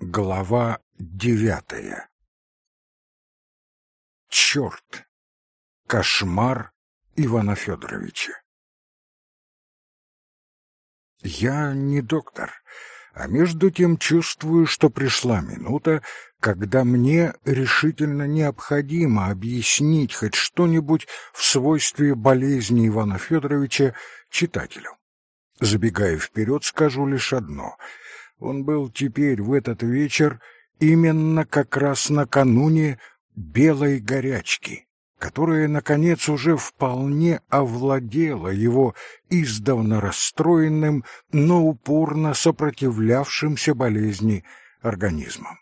Глава девятая Черт! Кошмар Ивана Федоровича Я не доктор, а между тем чувствую, что пришла минута, когда мне решительно необходимо объяснить хоть что-нибудь в свойстве болезни Ивана Федоровича читателю. Забегая вперед, скажу лишь одно — он был теперь в этот вечер именно как раз накануне белой горячки, которая, наконец, уже вполне овладела его издавна расстроенным, но упорно сопротивлявшимся болезни организмом.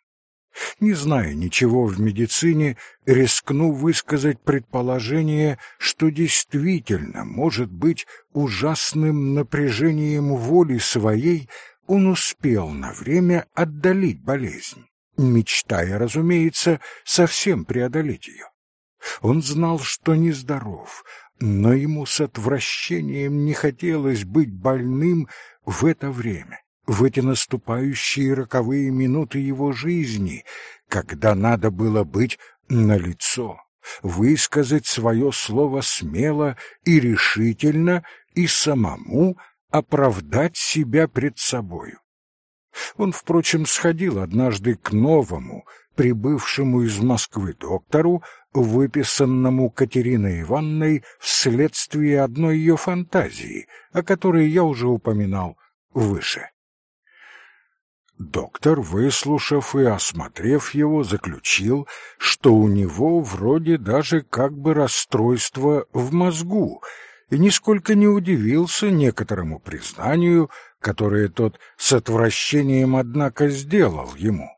Не зная ничего в медицине, рискну высказать предположение, что действительно может быть ужасным напряжением воли своей он успел на время отдалить болезнь, мечтая, разумеется, совсем преодолеть ее. Он знал, что нездоров, но ему с отвращением не хотелось быть больным в это время, в эти наступающие роковые минуты его жизни, когда надо было быть налицо, высказать свое слово смело и решительно и самому оправдать себя пред собою. Он, впрочем, сходил однажды к новому, прибывшему из Москвы доктору, выписанному Катериной Ивановной вследствие одной ее фантазии, о которой я уже упоминал выше. Доктор, выслушав и осмотрев его, заключил, что у него вроде даже как бы расстройство в мозгу, и нисколько не удивился некоторому признанию, которое тот с отвращением, однако, сделал ему.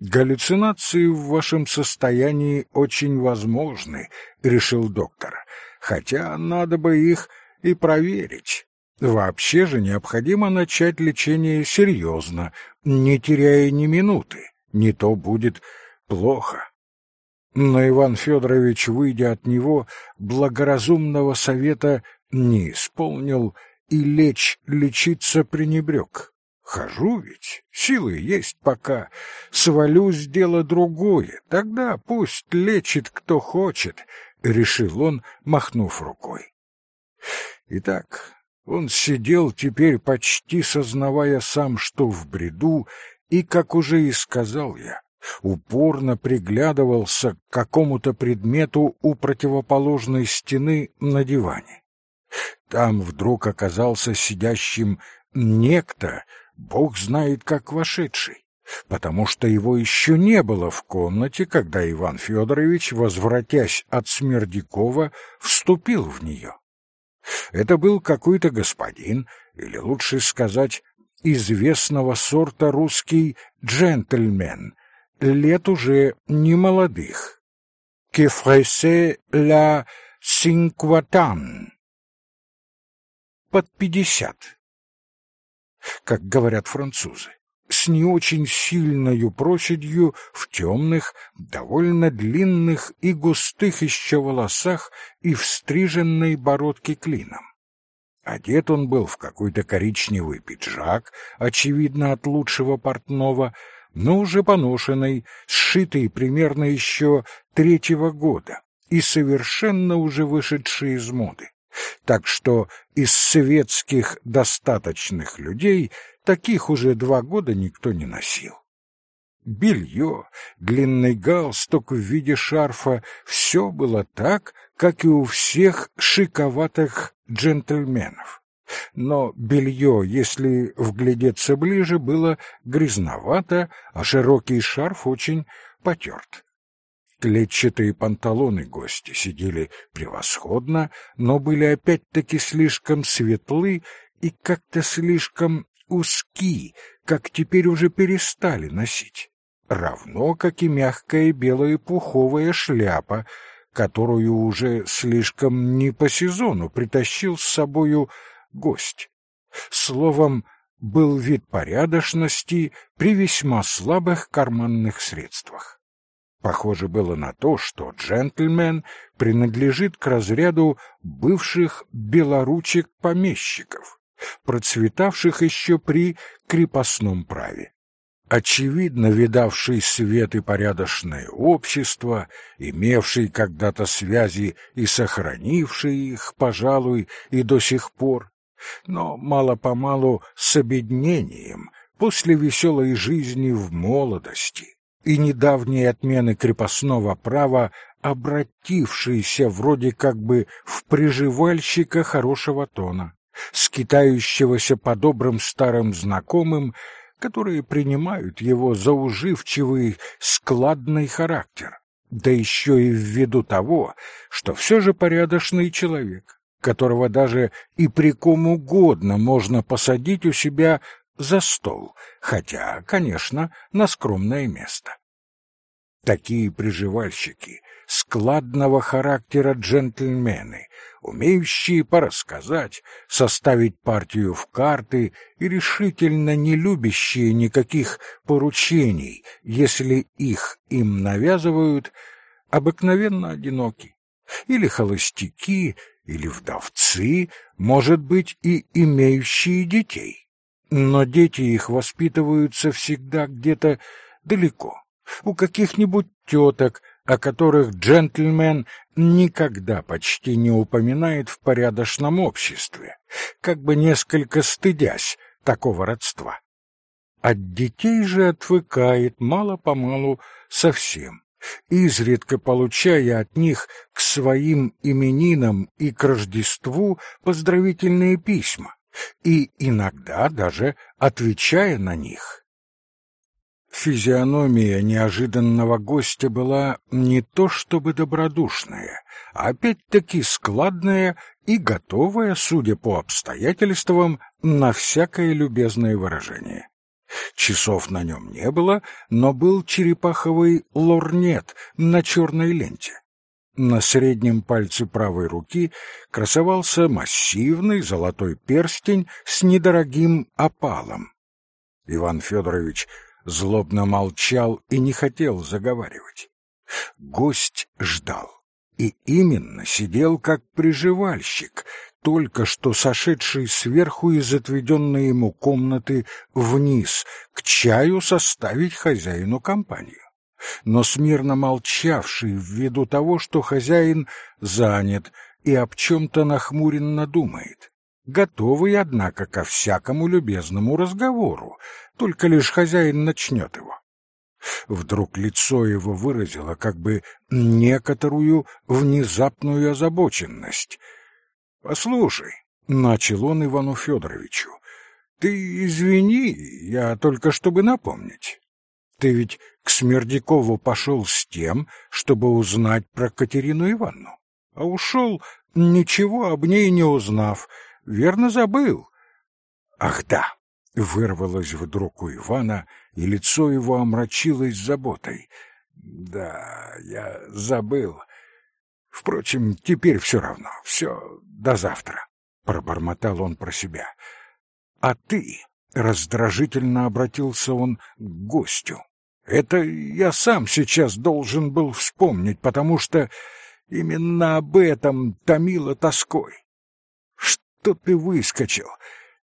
«Галлюцинации в вашем состоянии очень возможны», — решил доктор, «хотя надо бы их и проверить. Вообще же необходимо начать лечение серьезно, не теряя ни минуты, не то будет плохо». Но Иван Федорович, выйдя от него, благоразумного совета не исполнил и лечь лечиться пренебрег. Хожу ведь, силы есть пока, свалюсь дело другое, тогда пусть лечит кто хочет, — решил он, махнув рукой. Итак, он сидел теперь, почти сознавая сам, что в бреду, и, как уже и сказал я, упорно приглядывался к какому-то предмету у противоположной стены на диване. Там вдруг оказался сидящим некто, бог знает как вошедший, потому что его еще не было в комнате, когда Иван Федорович, возвратясь от Смердякова, вступил в нее. Это был какой-то господин, или лучше сказать, известного сорта русский джентльмен, лет уже не молодых. «Кефресе ла синкватан» под пятьдесят, как говорят французы, с не очень сильною проседью в темных, довольно длинных и густых еще волосах и в стриженной бородке клином. Одет он был в какой-то коричневый пиджак, очевидно, от лучшего портного, но уже поношенный, сшитый примерно еще третьего года и совершенно уже вышедший из моды. Так что из светских достаточных людей таких уже два года никто не носил. Белье, длинный галстук в виде шарфа — все было так, как и у всех шиковатых джентльменов но белье, если вглядеться ближе, было грязновато, а широкий шарф очень потерт. Клетчатые панталоны гости сидели превосходно, но были опять-таки слишком светлы и как-то слишком узки, как теперь уже перестали носить. Равно, как и мягкая белая пуховая шляпа, которую уже слишком не по сезону притащил с собою гость. Словом, был вид порядочности при весьма слабых карманных средствах. Похоже было на то, что джентльмен принадлежит к разряду бывших белоручек-помещиков, процветавших еще при крепостном праве. очевидно видавший свет и порядочное общество, имевший когда-то связи и сохранивший их, пожалуй, и до сих пор, но мало-помалу с обеднением после веселой жизни в молодости и недавней отмены крепостного права, обратившийся вроде как бы в приживальщика хорошего тона, скитающегося по добрым старым знакомым, которые принимают его за уживчивый, складный характер, да еще и ввиду того, что все же порядочный человек, которого даже и при ком угодно можно посадить у себя за стол, хотя, конечно, на скромное место. Такие приживальщики, складного характера джентльмены, умеющие порассказать, составить партию в карты и решительно не любящие никаких поручений, если их им навязывают, обыкновенно одиноки, или холостяки, или вдовцы, может быть, и имеющие детей. Но дети их воспитываются всегда где-то далеко, у каких-нибудь теток, о которых джентльмен никогда почти не упоминает в порядочном обществе, как бы несколько стыдясь такого родства. От детей же отвыкает мало-помалу совсем, изредка получая от них к своим именинам и к Рождеству поздравительные письма, и иногда даже отвечая на них. Физиономия неожиданного гостя была не то чтобы добродушная, а опять-таки складная и готовая, судя по обстоятельствам, на всякое любезное выражение. Часов на нем не было, но был черепаховый лорнет на черной ленте. На среднем пальце правой руки красовался массивный золотой перстень с недорогим опалом. Иван Федорович злобно молчал и не хотел заговаривать. Гость ждал. И именно сидел как приживальщик, только что сошедший сверху из отведенной ему комнаты вниз, к чаю составить хозяину компанию. Но смирно молчавший ввиду того, что хозяин занят и об чем-то нахмуренно думает готовый, однако, ко всякому любезному разговору, только лишь хозяин начнет его. Вдруг лицо его выразило как бы некоторую внезапную озабоченность. — Послушай, — начал он Ивану Федоровичу, — ты извини, я только чтобы напомнить. Ты ведь к Смердякову пошел с тем, чтобы узнать про Катерину Ивановну, а ушел, ничего об ней не узнав, — Верно забыл. Ах да, вырвалось вдруг у Ивана, и лицо его омрачилось заботой. Да, я забыл. Впрочем, теперь все равно. Все до завтра, пробормотал он про себя. А ты, раздражительно обратился он к гостю. Это я сам сейчас должен был вспомнить, потому что именно об этом томило тоской что ты выскочил.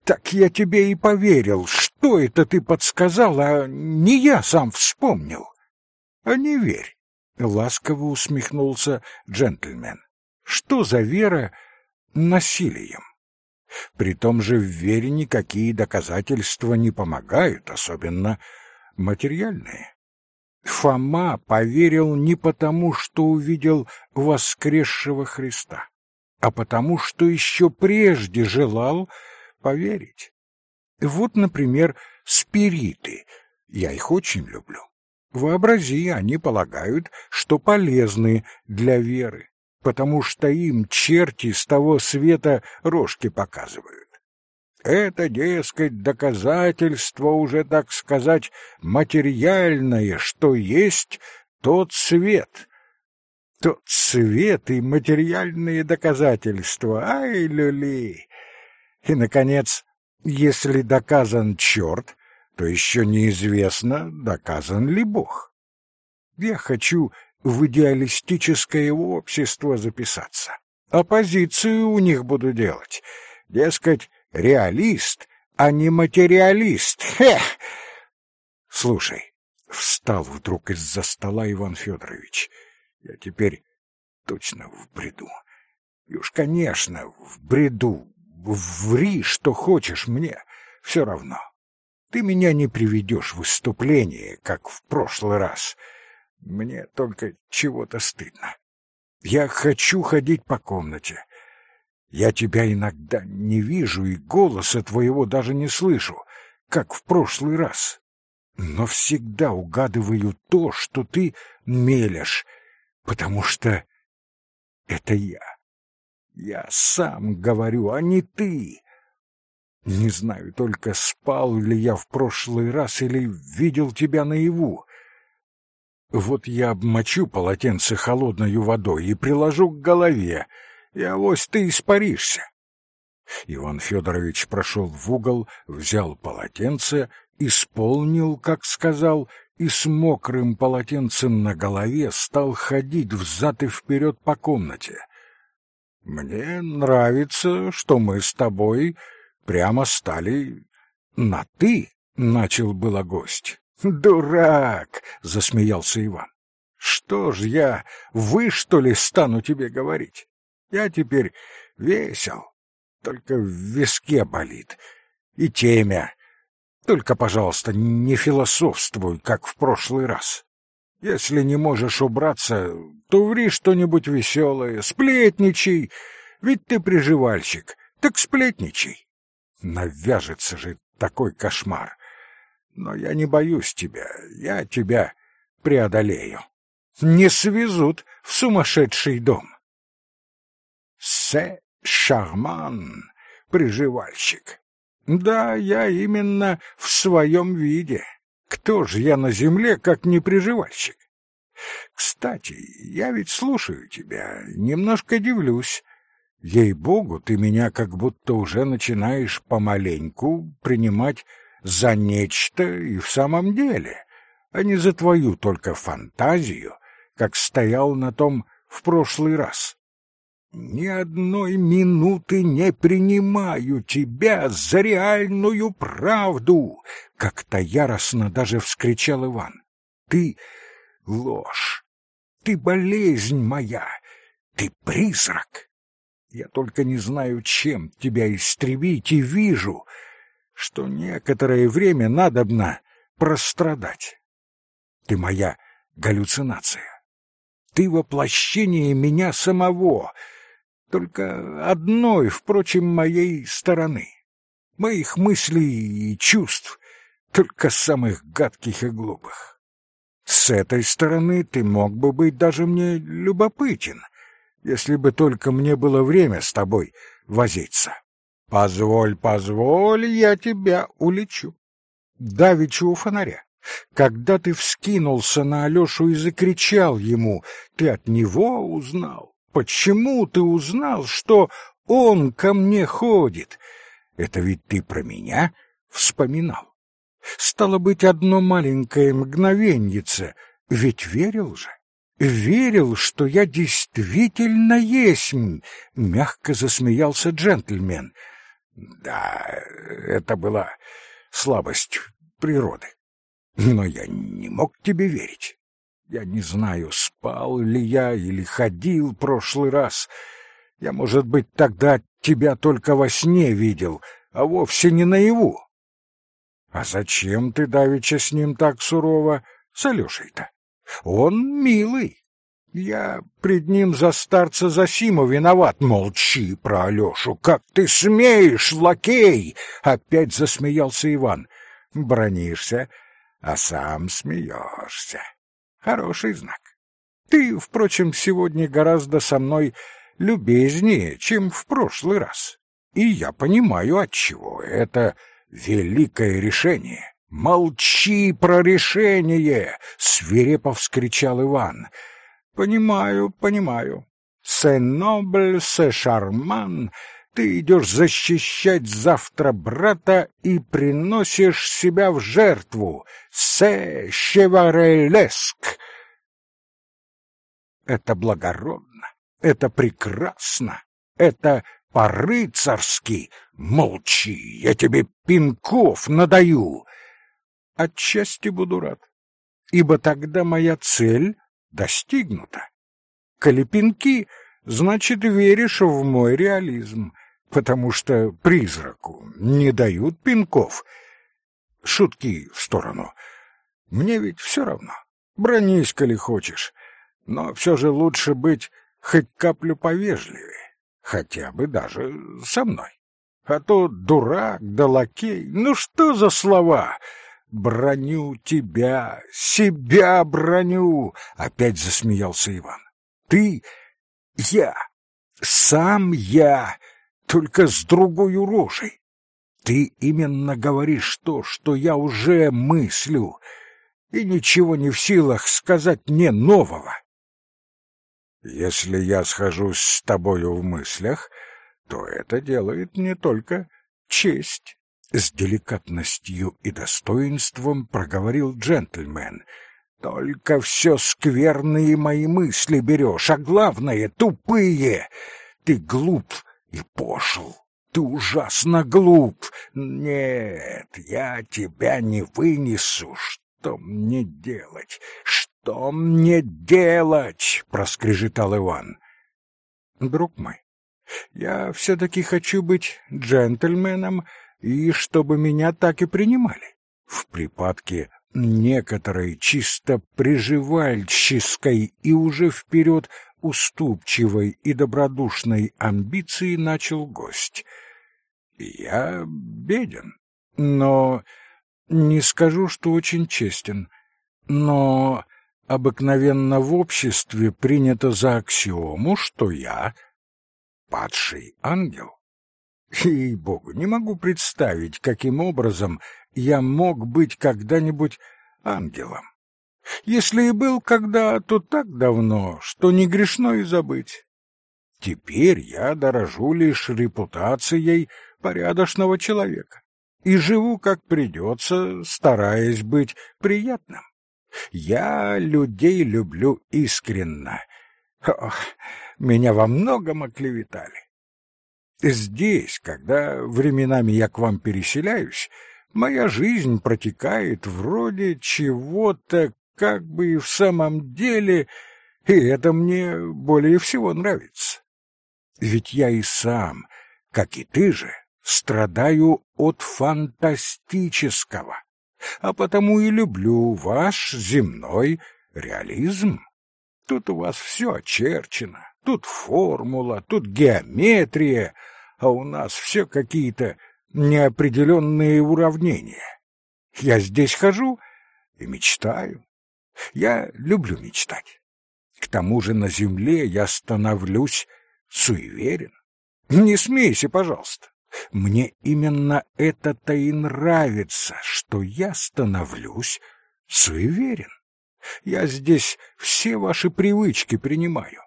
Так я тебе и поверил. Что это ты подсказал, а не я сам вспомнил? А не верь, — ласково усмехнулся джентльмен. Что за вера насилием? При том же в вере никакие доказательства не помогают, особенно материальные. Фома поверил не потому, что увидел воскресшего Христа а потому что еще прежде желал поверить. Вот, например, спириты. Я их очень люблю. Вообрази, они полагают, что полезны для веры, потому что им черти с того света рожки показывают. Это, дескать, доказательство уже, так сказать, материальное, что есть тот свет, тот свет и материальные доказательства. Ай, люли! И, наконец, если доказан черт, то еще неизвестно, доказан ли Бог. Я хочу в идеалистическое общество записаться. Оппозицию у них буду делать. Дескать, реалист, а не материалист. Хе! Слушай, встал вдруг из-за стола Иван Федорович. Я теперь точно в бреду. И уж, конечно, в бреду. Ври, что хочешь мне, все равно. Ты меня не приведешь в выступление, как в прошлый раз. Мне только чего-то стыдно. Я хочу ходить по комнате. Я тебя иногда не вижу и голоса твоего даже не слышу, как в прошлый раз. Но всегда угадываю то, что ты мелешь, потому что это я. Я сам говорю, а не ты. Не знаю только, спал ли я в прошлый раз или видел тебя наяву. Вот я обмочу полотенце холодной водой и приложу к голове, и авось ты испаришься. Иван Федорович прошел в угол, взял полотенце, исполнил, как сказал, и с мокрым полотенцем на голове стал ходить взад и вперед по комнате. «Мне нравится, что мы с тобой прямо стали на «ты», — начал было гость. «Дурак!» — засмеялся Иван. «Что ж я, вы, что ли, стану тебе говорить? Я теперь весел, только в виске болит. И темя. Только, пожалуйста, не философствуй, как в прошлый раз. Если не можешь убраться, то ври что-нибудь веселое, сплетничай, ведь ты приживальщик, так сплетничай. Навяжется же такой кошмар. Но я не боюсь тебя, я тебя преодолею. Не свезут в сумасшедший дом. Се шарман, приживальщик. Да, я именно в своем виде. Кто же я на земле, как не приживальщик? Кстати, я ведь слушаю тебя, немножко дивлюсь. Ей-богу, ты меня как будто уже начинаешь помаленьку принимать за нечто и в самом деле, а не за твою только фантазию, как стоял на том в прошлый раз. Ни одной минуты не принимаю тебя за реальную правду, как-то яростно даже вскричал Иван. Ты ложь, ты болезнь моя, ты призрак. Я только не знаю, чем тебя истребить, и вижу, что некоторое время надобно прострадать. Ты моя галлюцинация. Ты воплощение меня самого — только одной, впрочем, моей стороны. Моих мыслей и чувств, только самых гадких и глупых. С этой стороны ты мог бы быть даже мне любопытен, если бы только мне было время с тобой возиться. Позволь, позволь, я тебя улечу. Давеча у фонаря. Когда ты вскинулся на Алешу и закричал ему, ты от него узнал. Почему ты узнал, что он ко мне ходит? Это ведь ты про меня вспоминал. Стало быть, одно маленькое мгновеньице, ведь верил же. Верил, что я действительно есть, мягко засмеялся джентльмен. Да, это была слабость природы. Но я не мог тебе верить. Я не знаю, спал ли я или ходил прошлый раз. Я, может быть, тогда тебя только во сне видел, а вовсе не наяву. А зачем ты давеча с ним так сурово, с Алешей-то? Он милый. Я пред ним за старца Засима виноват. Молчи про Алешу. Как ты смеешь, лакей? Опять засмеялся Иван. Бронишься, а сам смеешься. Хороший знак. Ты, впрочем, сегодня гораздо со мной любезнее, чем в прошлый раз. И я понимаю, отчего. Это великое решение. Молчи про решение, свирепо вскричал Иван. Понимаю, понимаю. Се нобль, се шарман, ты идешь защищать завтра брата и приносишь себя в жертву. Се щеварелеск. Это благородно, это прекрасно, это по-рыцарски. Молчи, я тебе пинков надаю. Отчасти буду рад, ибо тогда моя цель достигнута. Колепинки, значит, веришь в мой реализм, потому что призраку не дают пинков. Шутки в сторону. Мне ведь все равно. Бронись, коли хочешь. Но все же лучше быть хоть каплю повежливее, хотя бы даже со мной. А то дурак да лакей, ну что за слова? Броню тебя, себя броню, опять засмеялся Иван. Ты, я, сам я, только с другой рожей. Ты именно говоришь то, что я уже мыслю, и ничего не в силах сказать мне нового. Если я схожусь с тобою в мыслях, то это делает мне только честь. С деликатностью и достоинством проговорил джентльмен. Только все скверные мои мысли берешь, а главное — тупые. Ты глуп и пошел. Ты ужасно глуп. Нет, я тебя не вынесу. Что мне делать? «Что мне делать?» — проскрежетал Иван. «Друг мой, я все-таки хочу быть джентльменом, и чтобы меня так и принимали. В припадке некоторой чисто приживальческой и уже вперед уступчивой и добродушной амбиции начал гость. Я беден, но не скажу, что очень честен, но обыкновенно в обществе принято за аксиому, что я падший ангел. И богу не могу представить, каким образом я мог быть когда-нибудь ангелом. Если и был когда, то так давно, что не грешно и забыть. Теперь я дорожу лишь репутацией порядочного человека и живу как придется, стараясь быть приятным. Я людей люблю искренно. Ох, меня во многом оклеветали. Здесь, когда временами я к вам переселяюсь, моя жизнь протекает вроде чего-то как бы и в самом деле, и это мне более всего нравится. Ведь я и сам, как и ты же, страдаю от фантастического а потому и люблю ваш земной реализм. Тут у вас все очерчено, тут формула, тут геометрия, а у нас все какие-то неопределенные уравнения. Я здесь хожу и мечтаю. Я люблю мечтать. К тому же на земле я становлюсь суеверен. Не смейся, пожалуйста. Мне именно это-то и нравится, что я становлюсь суеверен. Я здесь все ваши привычки принимаю.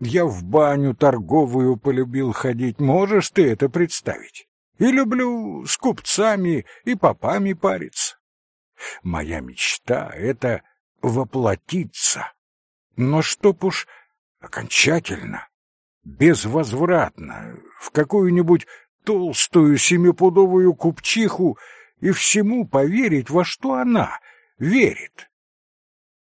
Я в баню торговую полюбил ходить, можешь ты это представить? И люблю с купцами и попами париться. Моя мечта — это воплотиться. Но чтоб уж окончательно, безвозвратно, в какую-нибудь толстую семипудовую купчиху и всему поверить, во что она верит.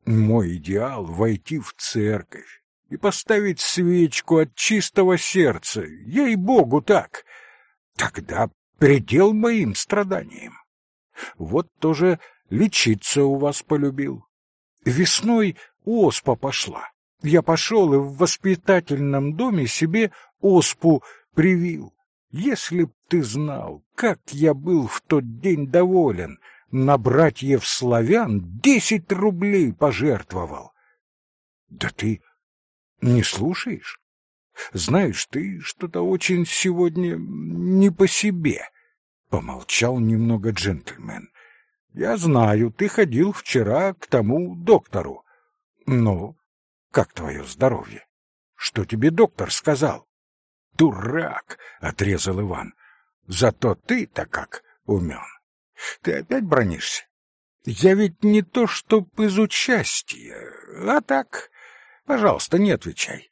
Мой идеал — войти в церковь и поставить свечку от чистого сердца, ей-богу так. Тогда предел моим страданиям. Вот тоже лечиться у вас полюбил. Весной оспа пошла. Я пошел и в воспитательном доме себе оспу привил. Если б ты знал, как я был в тот день доволен, на братьев славян десять рублей пожертвовал. Да ты не слушаешь? Знаешь, ты что-то очень сегодня не по себе. Помолчал немного джентльмен. Я знаю, ты ходил вчера к тому доктору. Ну, как твое здоровье? Что тебе доктор сказал? Дурак, отрезал Иван. Зато ты-то как умен. Ты опять бронишься? Я ведь не то чтоб из участия, а так, пожалуйста, не отвечай.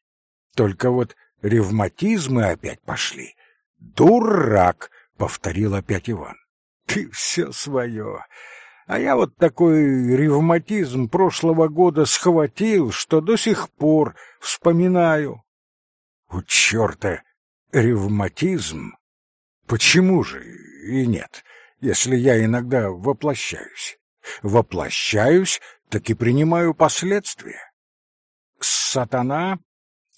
Только вот ревматизмы опять пошли. Дурак, повторил опять Иван. Ты все свое. А я вот такой ревматизм прошлого года схватил, что до сих пор вспоминаю. У черта ревматизм? Почему же и нет, если я иногда воплощаюсь? Воплощаюсь, так и принимаю последствия. Сатана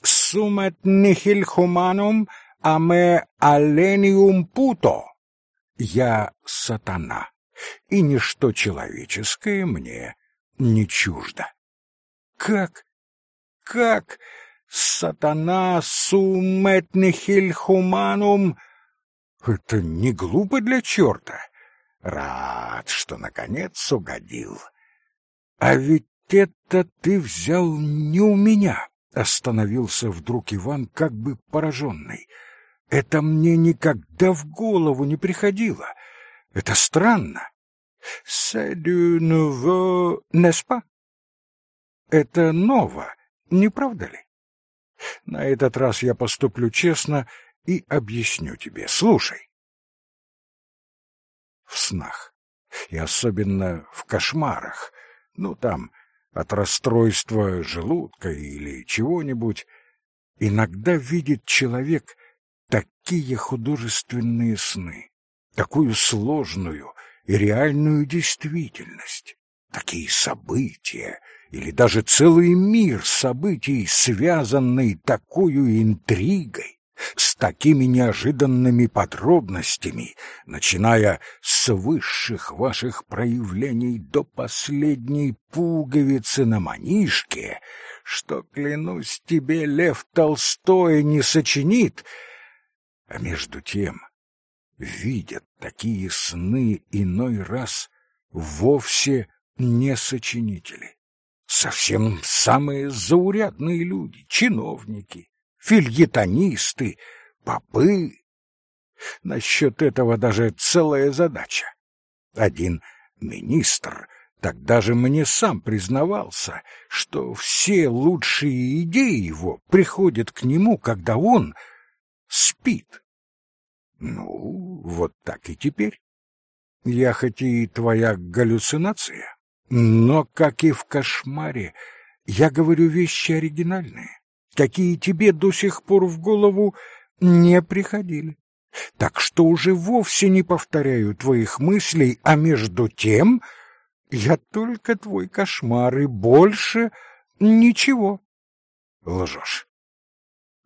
сумет нихиль хуманум аме алениум путо. Я сатана, и ничто человеческое мне не чуждо. Как? Как? Сатана сумет нихиль хуманум? Это не глупо для черта. Рад, что наконец угодил. А ведь это ты взял не у меня. Остановился вдруг Иван, как бы пораженный. Это мне никогда в голову не приходило. Это странно. C'est du nouveau, n'est-ce pas? Это ново, не правда ли? На этот раз я поступлю честно и объясню тебе. Слушай. В снах, и особенно в кошмарах, ну там, от расстройства желудка или чего-нибудь, иногда видит человек такие художественные сны, такую сложную и реальную действительность, такие события или даже целый мир событий, связанный такую интригой, с такими неожиданными подробностями, начиная с высших ваших проявлений до последней пуговицы на манишке, что, клянусь тебе, Лев Толстой не сочинит, а между тем видят такие сны иной раз вовсе не сочинители. Совсем самые заурядные люди, чиновники, фильетонисты, попы. Насчет этого даже целая задача. Один министр тогда же мне сам признавался, что все лучшие идеи его приходят к нему, когда он спит. Ну, вот так и теперь. Я хоть и твоя галлюцинация, но, как и в кошмаре, я говорю вещи оригинальные какие тебе до сих пор в голову не приходили. Так что уже вовсе не повторяю твоих мыслей, а между тем я только твой кошмар и больше ничего. Лжешь.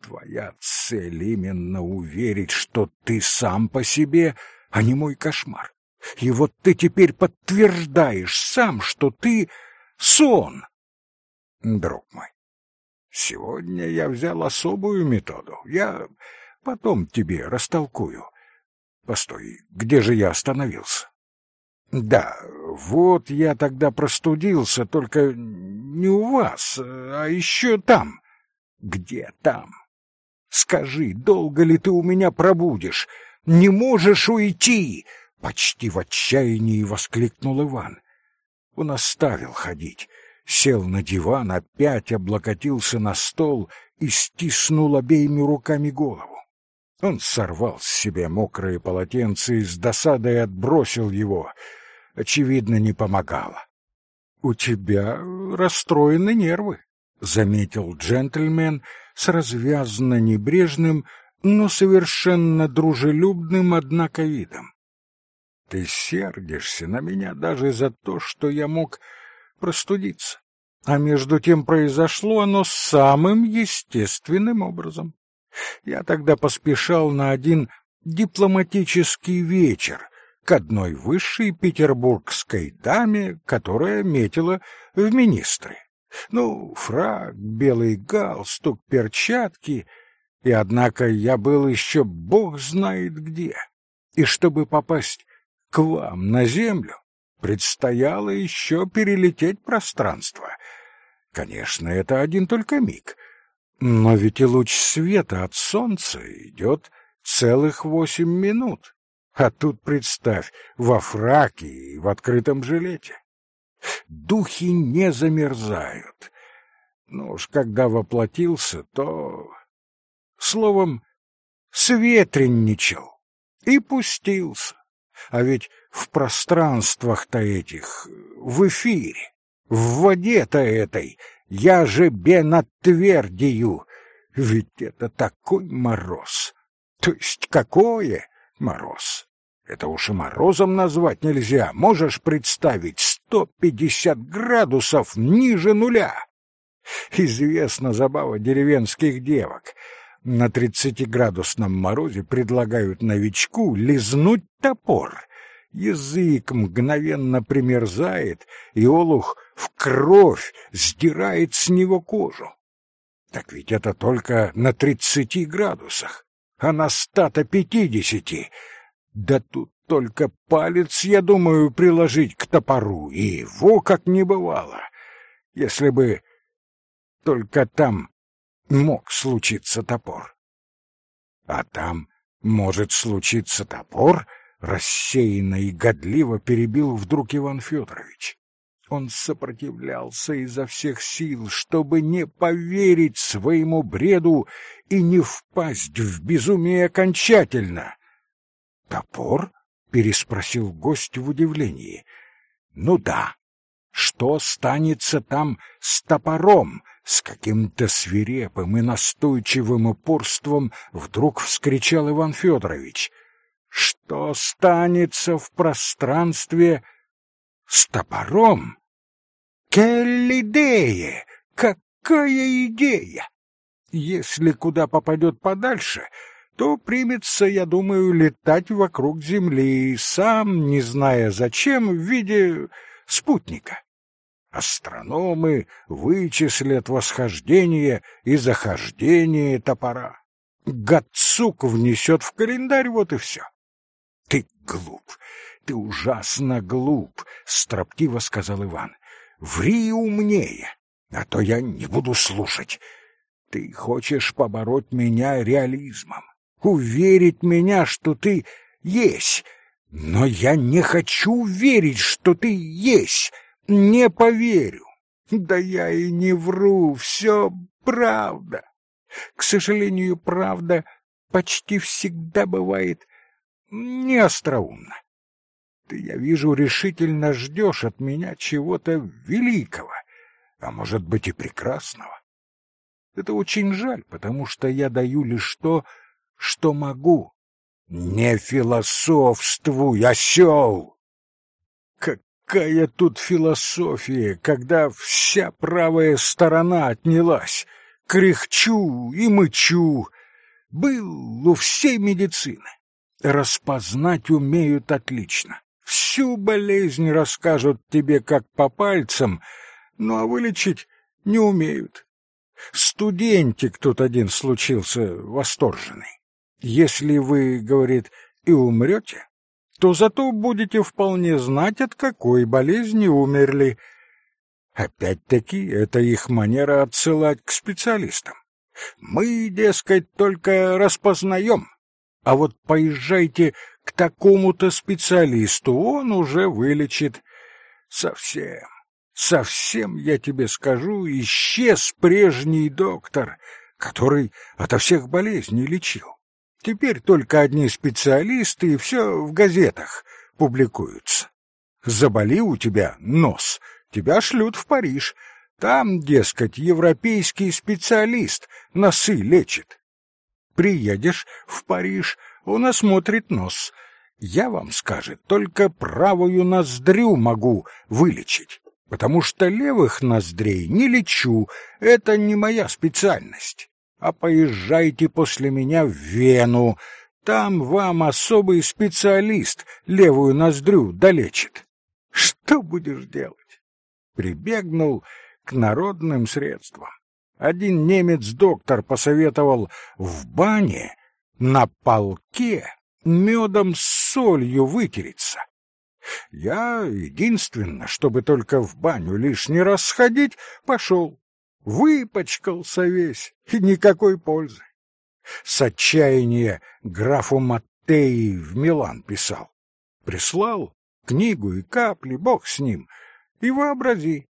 Твоя цель именно уверить, что ты сам по себе, а не мой кошмар. И вот ты теперь подтверждаешь сам, что ты сон. Друг мой, Сегодня я взял особую методу. Я потом тебе растолкую. Постой, где же я остановился? Да, вот я тогда простудился, только не у вас, а еще там. Где там? Скажи, долго ли ты у меня пробудешь? Не можешь уйти? Почти в отчаянии воскликнул Иван. Он оставил ходить сел на диван, опять облокотился на стол и стиснул обеими руками голову. Он сорвал с себя мокрое полотенце и с досадой отбросил его. Очевидно, не помогало. — У тебя расстроены нервы, — заметил джентльмен с развязно небрежным, но совершенно дружелюбным, однако, видом. — Ты сердишься на меня даже за то, что я мог простудиться. А между тем произошло оно самым естественным образом. Я тогда поспешал на один дипломатический вечер к одной высшей петербургской даме, которая метила в министры. Ну, фраг, белый галстук, перчатки, и однако я был еще бог знает где. И чтобы попасть к вам на землю, предстояло еще перелететь пространство. Конечно, это один только миг, но ведь и луч света от солнца идет целых восемь минут. А тут, представь, во фраке и в открытом жилете. Духи не замерзают. Ну уж когда воплотился, то... Словом, светренничал и пустился. А ведь в пространствах-то этих, в эфире, в воде-то этой, я же бе над твердию, ведь это такой мороз. То есть какое мороз? Это уж и морозом назвать нельзя. Можешь представить, сто пятьдесят градусов ниже нуля. Известна забава деревенских девок. На тридцатиградусном морозе предлагают новичку лизнуть топор. Язык мгновенно примерзает, и олух в кровь сдирает с него кожу. Так ведь это только на тридцати градусах, а на ста-то пятидесяти. Да тут только палец, я думаю, приложить к топору, и его как не бывало. Если бы только там мог случиться топор. А там может случиться топор, рассеянно и годливо перебил вдруг Иван Федорович. Он сопротивлялся изо всех сил, чтобы не поверить своему бреду и не впасть в безумие окончательно. «Топор?» — переспросил гость в удивлении. «Ну да. Что станется там с топором?» С каким-то свирепым и настойчивым упорством вдруг вскричал Иван Федорович. «Что станется в пространстве с топором? Келлидея! Какая идея! Если куда попадет подальше, то примется, я думаю, летать вокруг Земли, сам, не зная зачем, в виде спутника. Астрономы вычислят восхождение и захождение топора. Гацук внесет в календарь, вот и все. Ты глуп, ты ужасно глуп, строптиво сказал Иван. Ври умнее, а то я не буду слушать. Ты хочешь побороть меня реализмом, уверить меня, что ты есть, но я не хочу верить, что ты есть. Не поверю. Да я и не вру, все правда. К сожалению, правда почти всегда бывает неостроумно. Ты, я вижу, решительно ждешь от меня чего-то великого, а может быть и прекрасного. Это очень жаль, потому что я даю лишь то, что могу. Не философствуй, осел! Какая тут философия, когда вся правая сторона отнялась? Кряхчу и мычу. Был у всей медицины. Распознать умеют отлично. Всю болезнь расскажут тебе как по пальцам, ну а вылечить не умеют. Студентик тут один случился восторженный. Если вы, говорит, и умрете, то зато будете вполне знать, от какой болезни умерли. Опять-таки, это их манера отсылать к специалистам. Мы, дескать, только распознаем, а вот поезжайте к такому-то специалисту, он уже вылечит. Совсем, совсем, я тебе скажу, исчез прежний доктор, который ото всех болезней лечил. Теперь только одни специалисты, и все в газетах публикуются. Заболи у тебя нос, тебя шлют в Париж. Там, дескать, европейский специалист носы лечит. Приедешь в Париж, он осмотрит нос. Я вам, скажет, только правую ноздрю могу вылечить, потому что левых ноздрей не лечу, это не моя специальность а поезжайте после меня в Вену. Там вам особый специалист левую ноздрю долечит. Что будешь делать? Прибегнул к народным средствам. Один немец-доктор посоветовал в бане на полке медом с солью вытереться. Я, единственно, чтобы только в баню лишний раз сходить, пошел. Выпачкался весь, и никакой пользы. С отчаяния графу Маттеи в Милан писал. Прислал книгу и капли, бог с ним. И вообрази,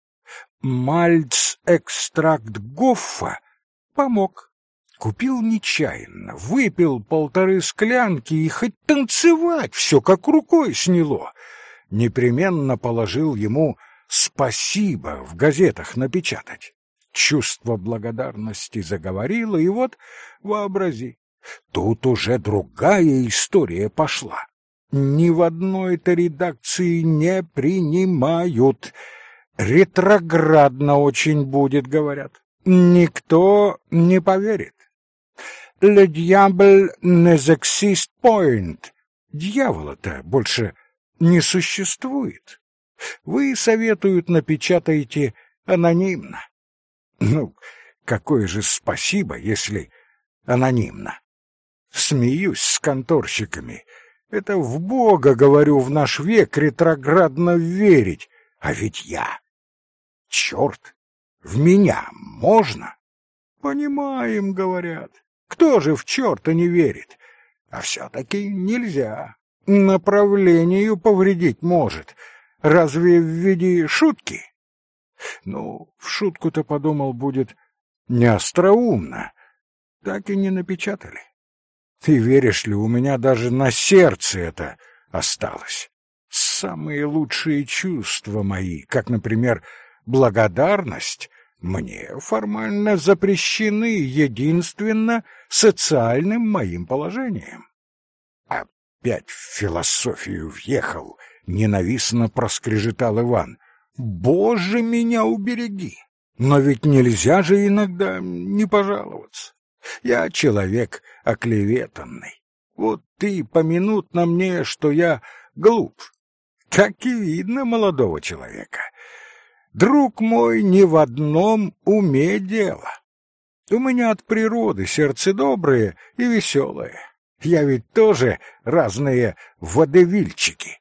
мальц-экстракт Гоффа помог. Купил нечаянно, выпил полторы склянки и хоть танцевать все как рукой сняло. Непременно положил ему «спасибо» в газетах напечатать. Чувство благодарности заговорило, и вот, вообрази, тут уже другая история пошла. Ни в одной-то редакции не принимают. Ретроградно очень будет, говорят. Никто не поверит. «Le diable ne existe point». Дьявола-то больше не существует. Вы, советуют, напечатайте анонимно. Ну, какое же спасибо, если анонимно. Смеюсь с конторщиками. Это в Бога, говорю, в наш век ретроградно верить. А ведь я... Черт! В меня можно? Понимаем, говорят. Кто же в черта не верит? А все-таки нельзя. Направлению повредить может. Разве в виде шутки? Ну, в шутку-то подумал будет не остроумно. Так и не напечатали. Ты веришь ли, у меня даже на сердце это осталось. Самые лучшие чувства мои, как, например, благодарность, мне формально запрещены единственно социальным моим положением. Опять в философию въехал, ненавистно проскрежетал Иван. Боже, меня убереги! Но ведь нельзя же иногда не пожаловаться. Я человек оклеветанный. Вот ты поминут на мне, что я глуп. Так и видно молодого человека. Друг мой, не в одном уме дело. У меня от природы сердце доброе и веселое. Я ведь тоже разные водевильчики.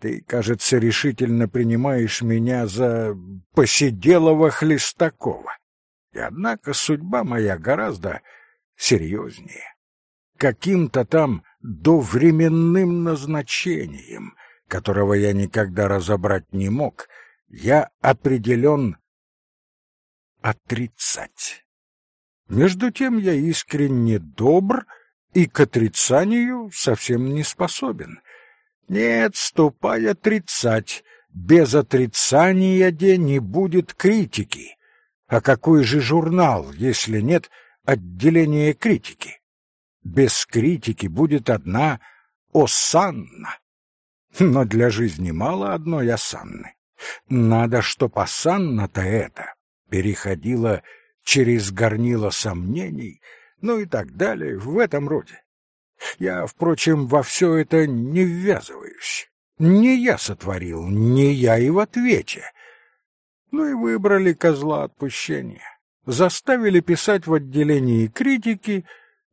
Ты, кажется, решительно принимаешь меня за посиделого Хлестакова. И однако судьба моя гораздо серьезнее. Каким-то там довременным назначением, которого я никогда разобрать не мог, я определен отрицать. Между тем я искренне добр и к отрицанию совсем не способен. Нет, ступай отрицать, без отрицания де не будет критики. А какой же журнал, если нет отделения критики? Без критики будет одна осанна. Но для жизни мало одной осанны. Надо, чтоб осанна-то это переходила через горнило сомнений, ну и так далее, в этом роде. Я, впрочем, во все это не ввязываюсь. Не я сотворил, не я и в ответе — ну и выбрали козла отпущения. Заставили писать в отделении критики,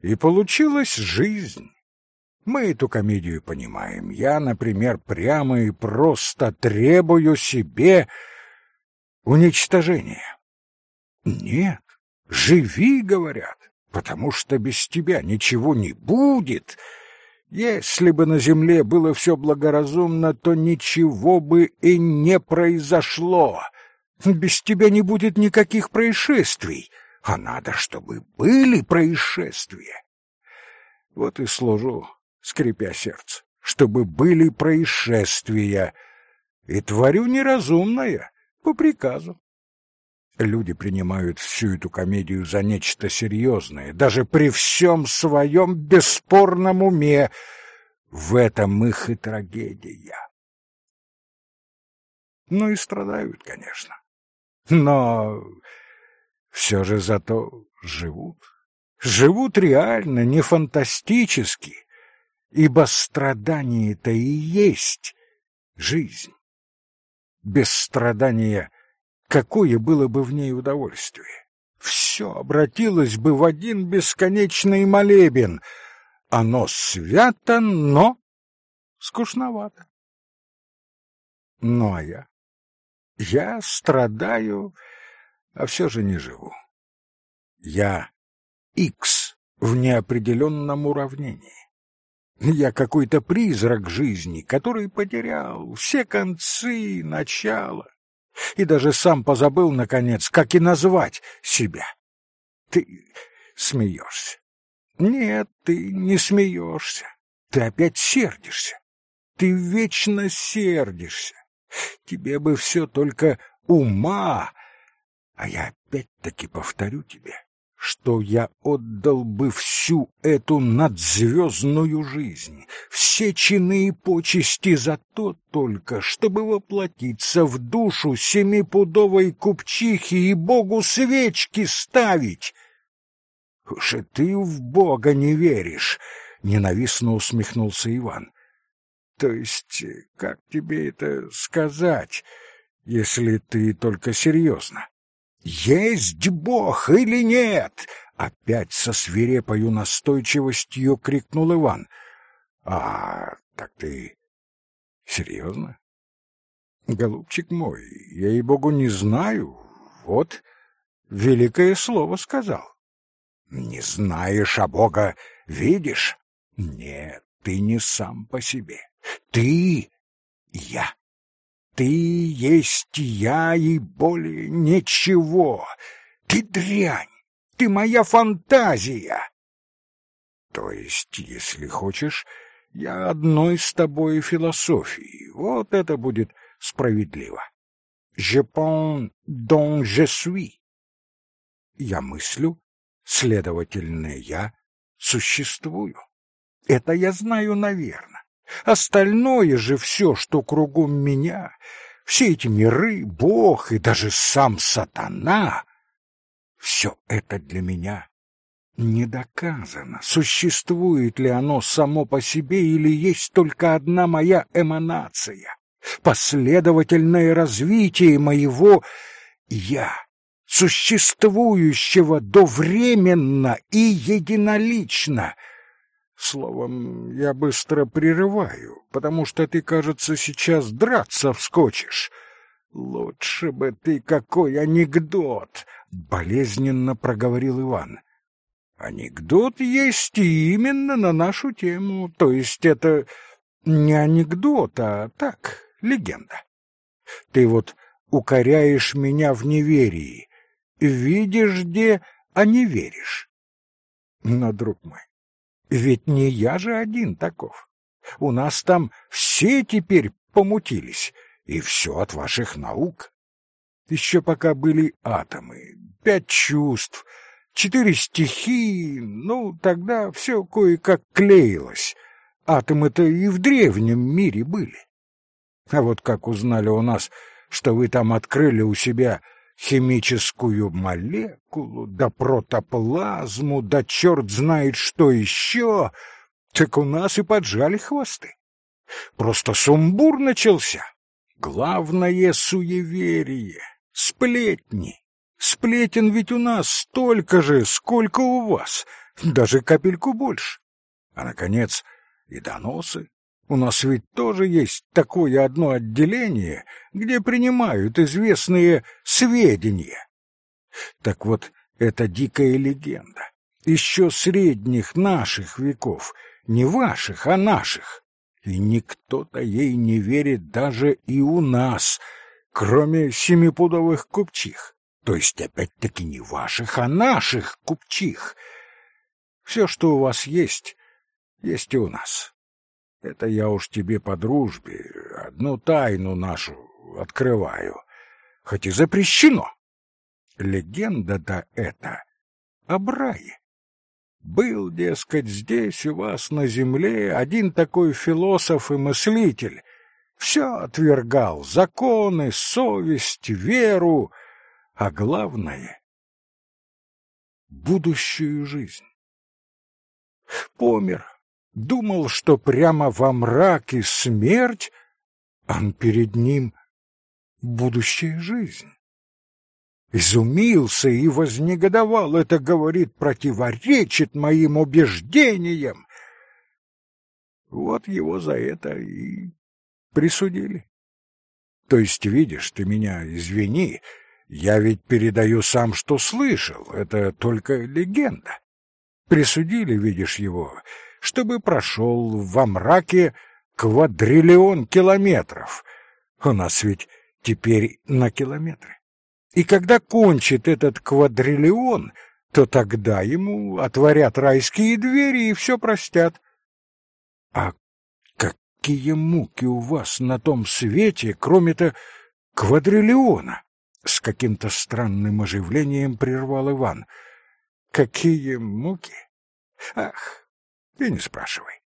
и получилась жизнь. Мы эту комедию понимаем. Я, например, прямо и просто требую себе уничтожения. Нет, живи, говорят, потому что без тебя ничего не будет. Если бы на земле было все благоразумно, то ничего бы и не произошло. Без тебя не будет никаких происшествий, а надо, чтобы были происшествия. Вот и служу, скрипя сердце, чтобы были происшествия, и творю неразумное по приказу. Люди принимают всю эту комедию за нечто серьезное, даже при всем своем бесспорном уме. В этом их и трагедия. Ну и страдают, конечно но все же зато живут. Живут реально, не фантастически, ибо страдание-то и есть жизнь. Без страдания какое было бы в ней удовольствие? Все обратилось бы в один бесконечный молебен. Оно свято, но скучновато. Ну, а я? Я страдаю, а все же не живу. Я Икс в неопределенном уравнении. Я какой-то призрак жизни, который потерял все концы, начало, и даже сам позабыл, наконец, как и назвать себя. Ты смеешься. Нет, ты не смеешься. Ты опять сердишься. Ты вечно сердишься. Тебе бы все только ума. А я опять-таки повторю тебе, что я отдал бы всю эту надзвездную жизнь, все чины и почести за то только, чтобы воплотиться в душу семипудовой купчихи и Богу свечки ставить. Уж и ты в Бога не веришь, — ненавистно усмехнулся Иван. То есть, как тебе это сказать, если ты только серьезно? «Есть Бог или нет?» — опять со свирепою настойчивостью крикнул Иван. «А, так ты серьезно?» «Голубчик мой, я, ей-богу, не знаю. Вот великое слово сказал». «Не знаешь, а Бога видишь?» «Нет, ты не сам по себе. Ты — я». Ты есть я и более ничего. Ты дрянь, ты моя фантазия. То есть, если хочешь, я одной с тобой философии. Вот это будет справедливо. Je pense donc je suis. Я мыслю, следовательно, я существую. Это я знаю, наверное. Остальное же все, что кругом меня, все эти миры, Бог и даже сам сатана, все это для меня не доказано, существует ли оно само по себе или есть только одна моя эманация, последовательное развитие моего «я», существующего довременно и единолично — Словом, я быстро прерываю, потому что ты, кажется, сейчас драться вскочишь. Лучше бы ты какой анекдот, болезненно проговорил Иван. Анекдот есть и именно на нашу тему, то есть это не анекдот, а так, легенда. Ты вот укоряешь меня в неверии, видишь где, а не веришь. Но, друг мой, ведь не я же один таков. У нас там все теперь помутились, и все от ваших наук. Еще пока были атомы, пять чувств, четыре стихии, ну, тогда все кое-как клеилось. Атомы-то и в древнем мире были. А вот как узнали у нас, что вы там открыли у себя химическую молекулу, да протоплазму, да черт знает что еще, так у нас и поджали хвосты. Просто сумбур начался. Главное — суеверие, сплетни. Сплетен ведь у нас столько же, сколько у вас, даже капельку больше. А, наконец, и доносы, у нас ведь тоже есть такое одно отделение, где принимают известные сведения. Так вот, это дикая легенда. Еще средних наших веков, не ваших, а наших. И никто-то ей не верит даже и у нас, кроме семипудовых купчих. То есть, опять-таки, не ваших, а наших купчих. Все, что у вас есть, есть и у нас. Это я уж тебе по дружбе одну тайну нашу открываю, хоть и запрещено. Легенда-то эта о Брае. Был, дескать, здесь у вас на земле один такой философ и мыслитель. Все отвергал — законы, совесть, веру, а главное — будущую жизнь. Помер, думал, что прямо во мрак и смерть, а перед ним будущая жизнь. Изумился и вознегодовал, это, говорит, противоречит моим убеждениям. Вот его за это и присудили. То есть, видишь, ты меня извини, я ведь передаю сам, что слышал, это только легенда. Присудили, видишь его, чтобы прошел во мраке квадриллион километров. У нас ведь теперь на километры. И когда кончит этот квадриллион, то тогда ему отворят райские двери и все простят. А какие муки у вас на том свете, кроме-то квадриллиона? С каким-то странным оживлением прервал Иван. Какие муки? Ах, ты не спрашивай.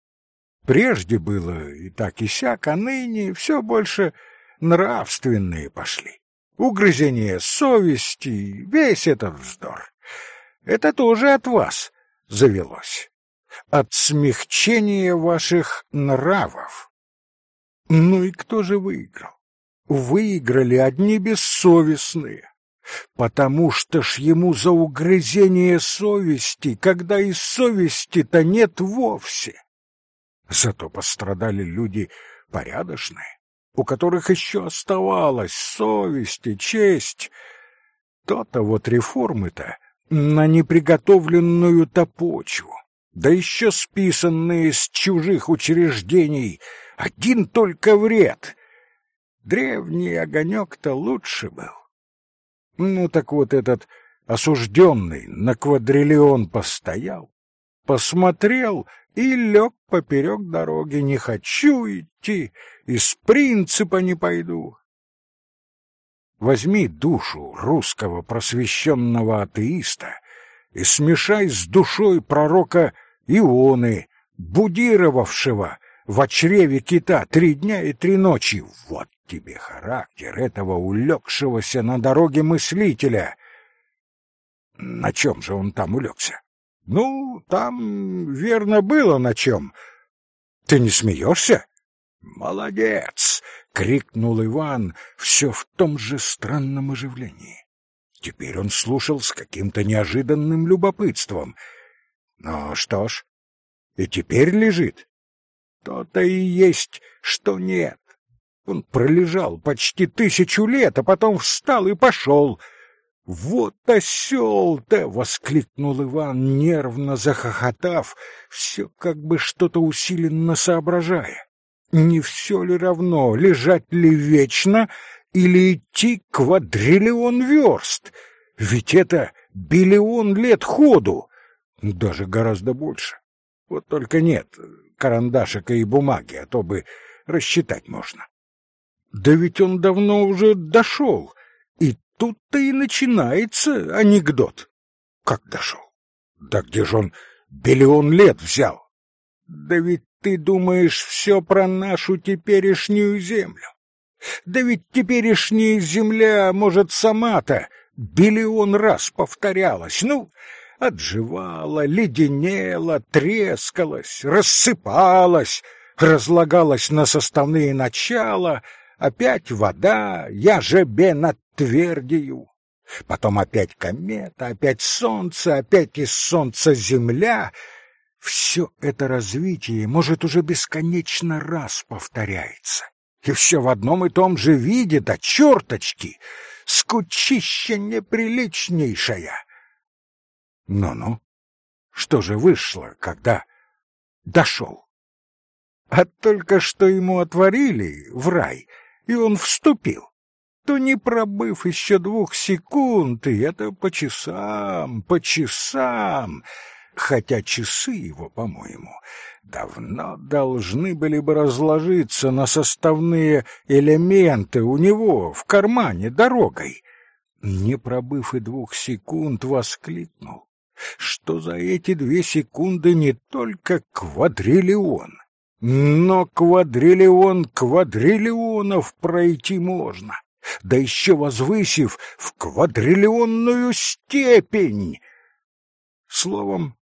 Прежде было и так и сяк, а ныне все больше нравственные пошли. Угрызение совести, весь этот вздор. Это тоже от вас завелось. От смягчения ваших нравов. Ну и кто же выиграл? Выиграли одни бессовестные. Потому что ж ему за угрызение совести, когда и совести-то нет вовсе. Зато пострадали люди порядочные, у которых еще оставалась совесть и честь. То-то вот реформы-то на неприготовленную-то почву, да еще списанные с чужих учреждений, один только вред. Древний огонек-то лучше был. Ну так вот этот осужденный на квадриллион постоял, посмотрел и лег поперек дороги. Не хочу идти, из принципа не пойду. Возьми душу русского просвещенного атеиста и смешай с душой пророка Ионы, будировавшего в чреве кита три дня и три ночи. Вот тебе характер этого улегшегося на дороге мыслителя. На чем же он там улегся? Ну, там, верно, было на чем. Ты не смеешься? Молодец! — крикнул Иван все в том же странном оживлении. Теперь он слушал с каким-то неожиданным любопытством. Ну что ж, и теперь лежит. То-то и есть, что нет. Он пролежал почти тысячу лет, а потом встал и пошел. «Вот осел-то!» — воскликнул Иван, нервно захохотав, все как бы что-то усиленно соображая. «Не все ли равно, лежать ли вечно или идти квадриллион верст? Ведь это биллион лет ходу, даже гораздо больше. Вот только нет карандашика и бумаги, а то бы рассчитать можно. Да ведь он давно уже дошел, и тут-то и начинается анекдот. Как дошел? Да где же он биллион лет взял? Да ведь ты думаешь все про нашу теперешнюю землю. Да ведь теперешняя земля, может, сама-то биллион раз повторялась. Ну, отживала, леденела, трескалась, рассыпалась, разлагалась на составные начала — Опять вода, я же бе над твердью. Потом опять комета, опять солнце, опять из солнца земля. Все это развитие, может, уже бесконечно раз повторяется. И все в одном и том же виде, да черточки, скучище неприличнейшая. Ну-ну, что же вышло, когда дошел? А только что ему отворили в рай — и он вступил, то не пробыв еще двух секунд, и это по часам, по часам, хотя часы его, по-моему, давно должны были бы разложиться на составные элементы у него в кармане дорогой. Не пробыв и двух секунд, воскликнул, что за эти две секунды не только квадриллион, но квадриллион квадриллионов пройти можно, да еще возвысив в квадриллионную степень. Словом,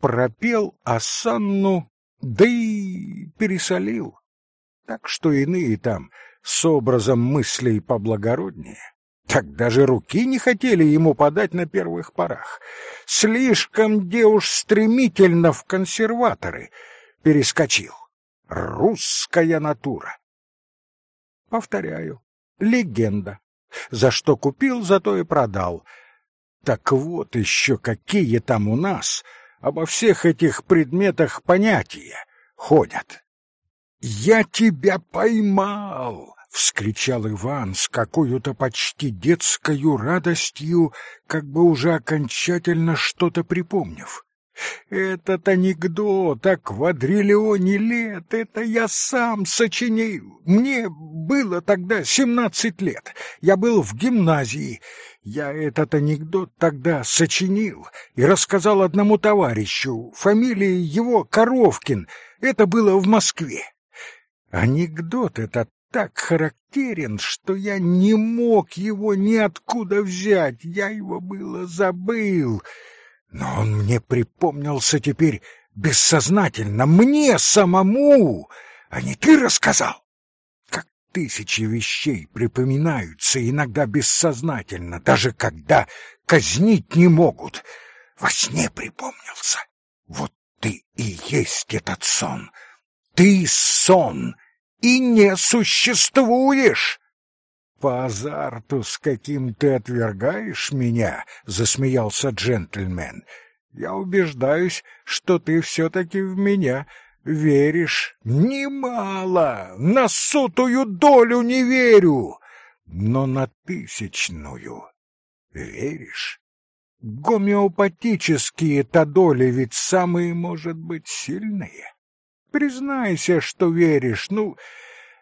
пропел осанну, да и пересолил. Так что иные там с образом мыслей поблагороднее. Так даже руки не хотели ему подать на первых порах. Слишком уж стремительно в консерваторы перескочил. Русская натура. Повторяю, легенда. За что купил, зато и продал. Так вот еще какие там у нас обо всех этих предметах понятия ходят. «Я тебя поймал!» — вскричал Иван с какой-то почти детскою радостью, как бы уже окончательно что-то припомнив. Этот анекдот о квадриллионе лет, это я сам сочинил. Мне было тогда семнадцать лет. Я был в гимназии. Я этот анекдот тогда сочинил и рассказал одному товарищу. Фамилия его Коровкин. Это было в Москве. Анекдот этот так характерен, что я не мог его ниоткуда взять. Я его было забыл. Но он мне припомнился теперь бессознательно, мне самому, а не ты рассказал. Как тысячи вещей припоминаются иногда бессознательно, даже когда казнить не могут. Во сне припомнился. Вот ты и есть этот сон. Ты сон и не существуешь. «По азарту, с каким ты отвергаешь меня», — засмеялся джентльмен, — «я убеждаюсь, что ты все-таки в меня веришь. Немало, на сотую долю не верю, но на тысячную веришь». Гомеопатические-то доли ведь самые, может быть, сильные. Признайся, что веришь, ну,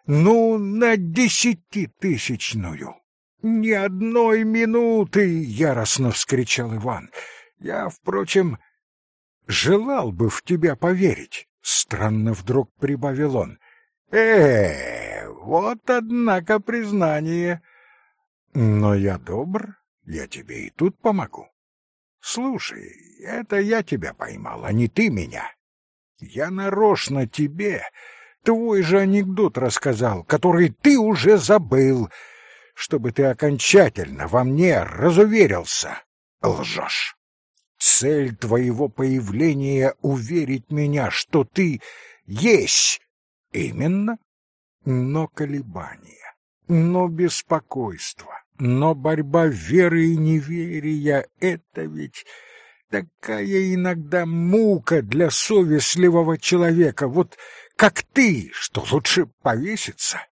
ну, на десятитысячную. Ни одной минуты, яростно вскричал Иван. Я, впрочем, желал бы в тебя поверить, странно вдруг прибавил он. Э, вот однако признание. Но я добр, я тебе и тут помогу. Слушай, это я тебя поймал, а не ты меня. Я нарочно тебе твой же анекдот рассказал, который ты уже забыл, чтобы ты окончательно во мне разуверился. Лжешь. Цель твоего появления — уверить меня, что ты есть. Именно. Но колебания, но беспокойство, но борьба веры и неверия — это ведь такая иногда мука для совестливого человека. Вот как ты, что лучше повеситься.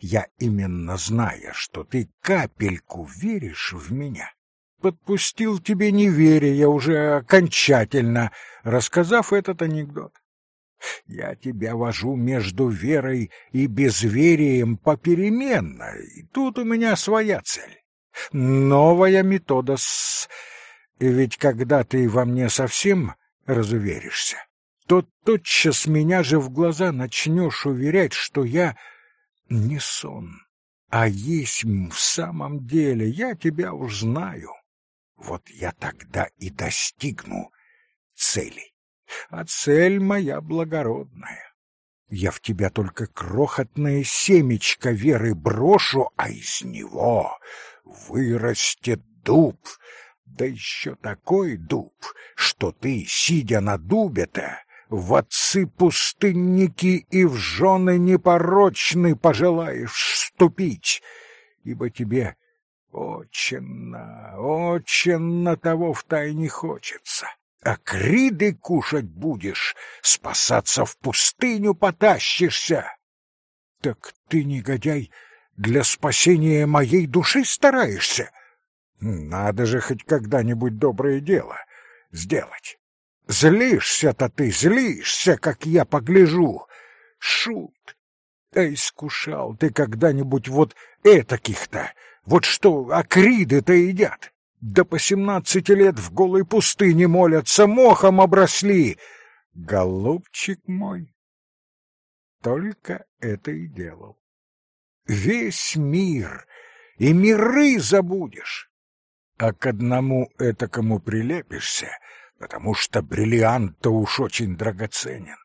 Я именно зная, что ты капельку веришь в меня, подпустил тебе неверие уже окончательно, рассказав этот анекдот. Я тебя вожу между верой и безверием попеременно, и тут у меня своя цель. Новая метода с... Ведь когда ты во мне совсем разуверишься, то тотчас меня же в глаза начнешь уверять, что я не сон, а есть в самом деле, я тебя уж знаю. Вот я тогда и достигну цели. А цель моя благородная. Я в тебя только крохотное семечко веры брошу, а из него вырастет дуб, да еще такой дуб, что ты, сидя на дубе-то, в отцы-пустынники и в жены непорочны пожелаешь вступить, ибо тебе очень, очень на того втайне хочется. А криды кушать будешь, спасаться в пустыню потащишься. Так ты, негодяй, для спасения моей души стараешься? Надо же хоть когда-нибудь доброе дело сделать. Злишься-то ты, злишься, как я погляжу. Шут. А искушал ты когда-нибудь вот этаких-то, вот что акриды-то едят? Да по семнадцати лет в голой пустыне молятся, мохом обросли. Голубчик мой, только это и делал. Весь мир и миры забудешь, а к одному этакому прилепишься — потому что бриллиант-то уж очень драгоценен.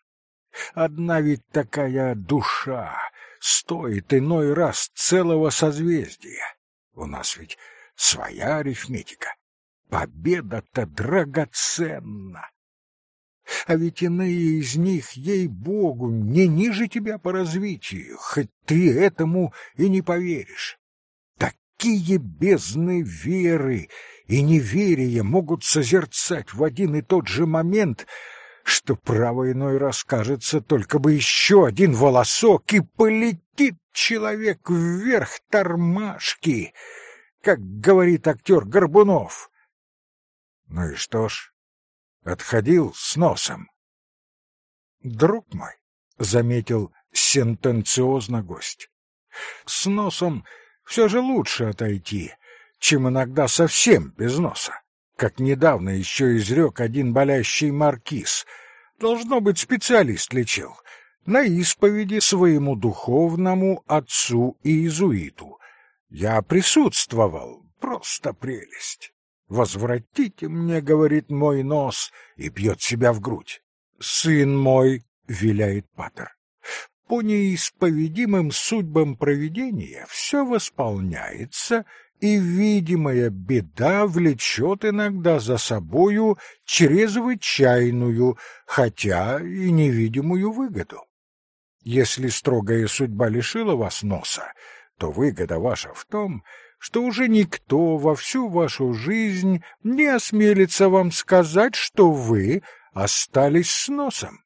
Одна ведь такая душа стоит иной раз целого созвездия. У нас ведь своя арифметика. Победа-то драгоценна. А ведь иные из них, ей-богу, не ниже тебя по развитию, хоть ты этому и не поверишь. Такие бездны веры и неверие могут созерцать в один и тот же момент, что право иной раз кажется только бы еще один волосок и полетит человек вверх тормашки, как говорит актер Горбунов. Ну и что ж, отходил с носом. Друг мой, — заметил сентенциозно гость, — с носом все же лучше отойти, чем иногда совсем без носа, как недавно еще изрек один болящий маркиз. Должно быть, специалист лечил. На исповеди своему духовному отцу и иезуиту. Я присутствовал, просто прелесть. «Возвратите мне, — говорит мой нос, и пьет себя в грудь. Сын мой, — виляет Патер, — по неисповедимым судьбам провидения все восполняется, и видимая беда влечет иногда за собою чрезвычайную, хотя и невидимую выгоду. Если строгая судьба лишила вас носа, то выгода ваша в том, что уже никто во всю вашу жизнь не осмелится вам сказать, что вы остались с носом.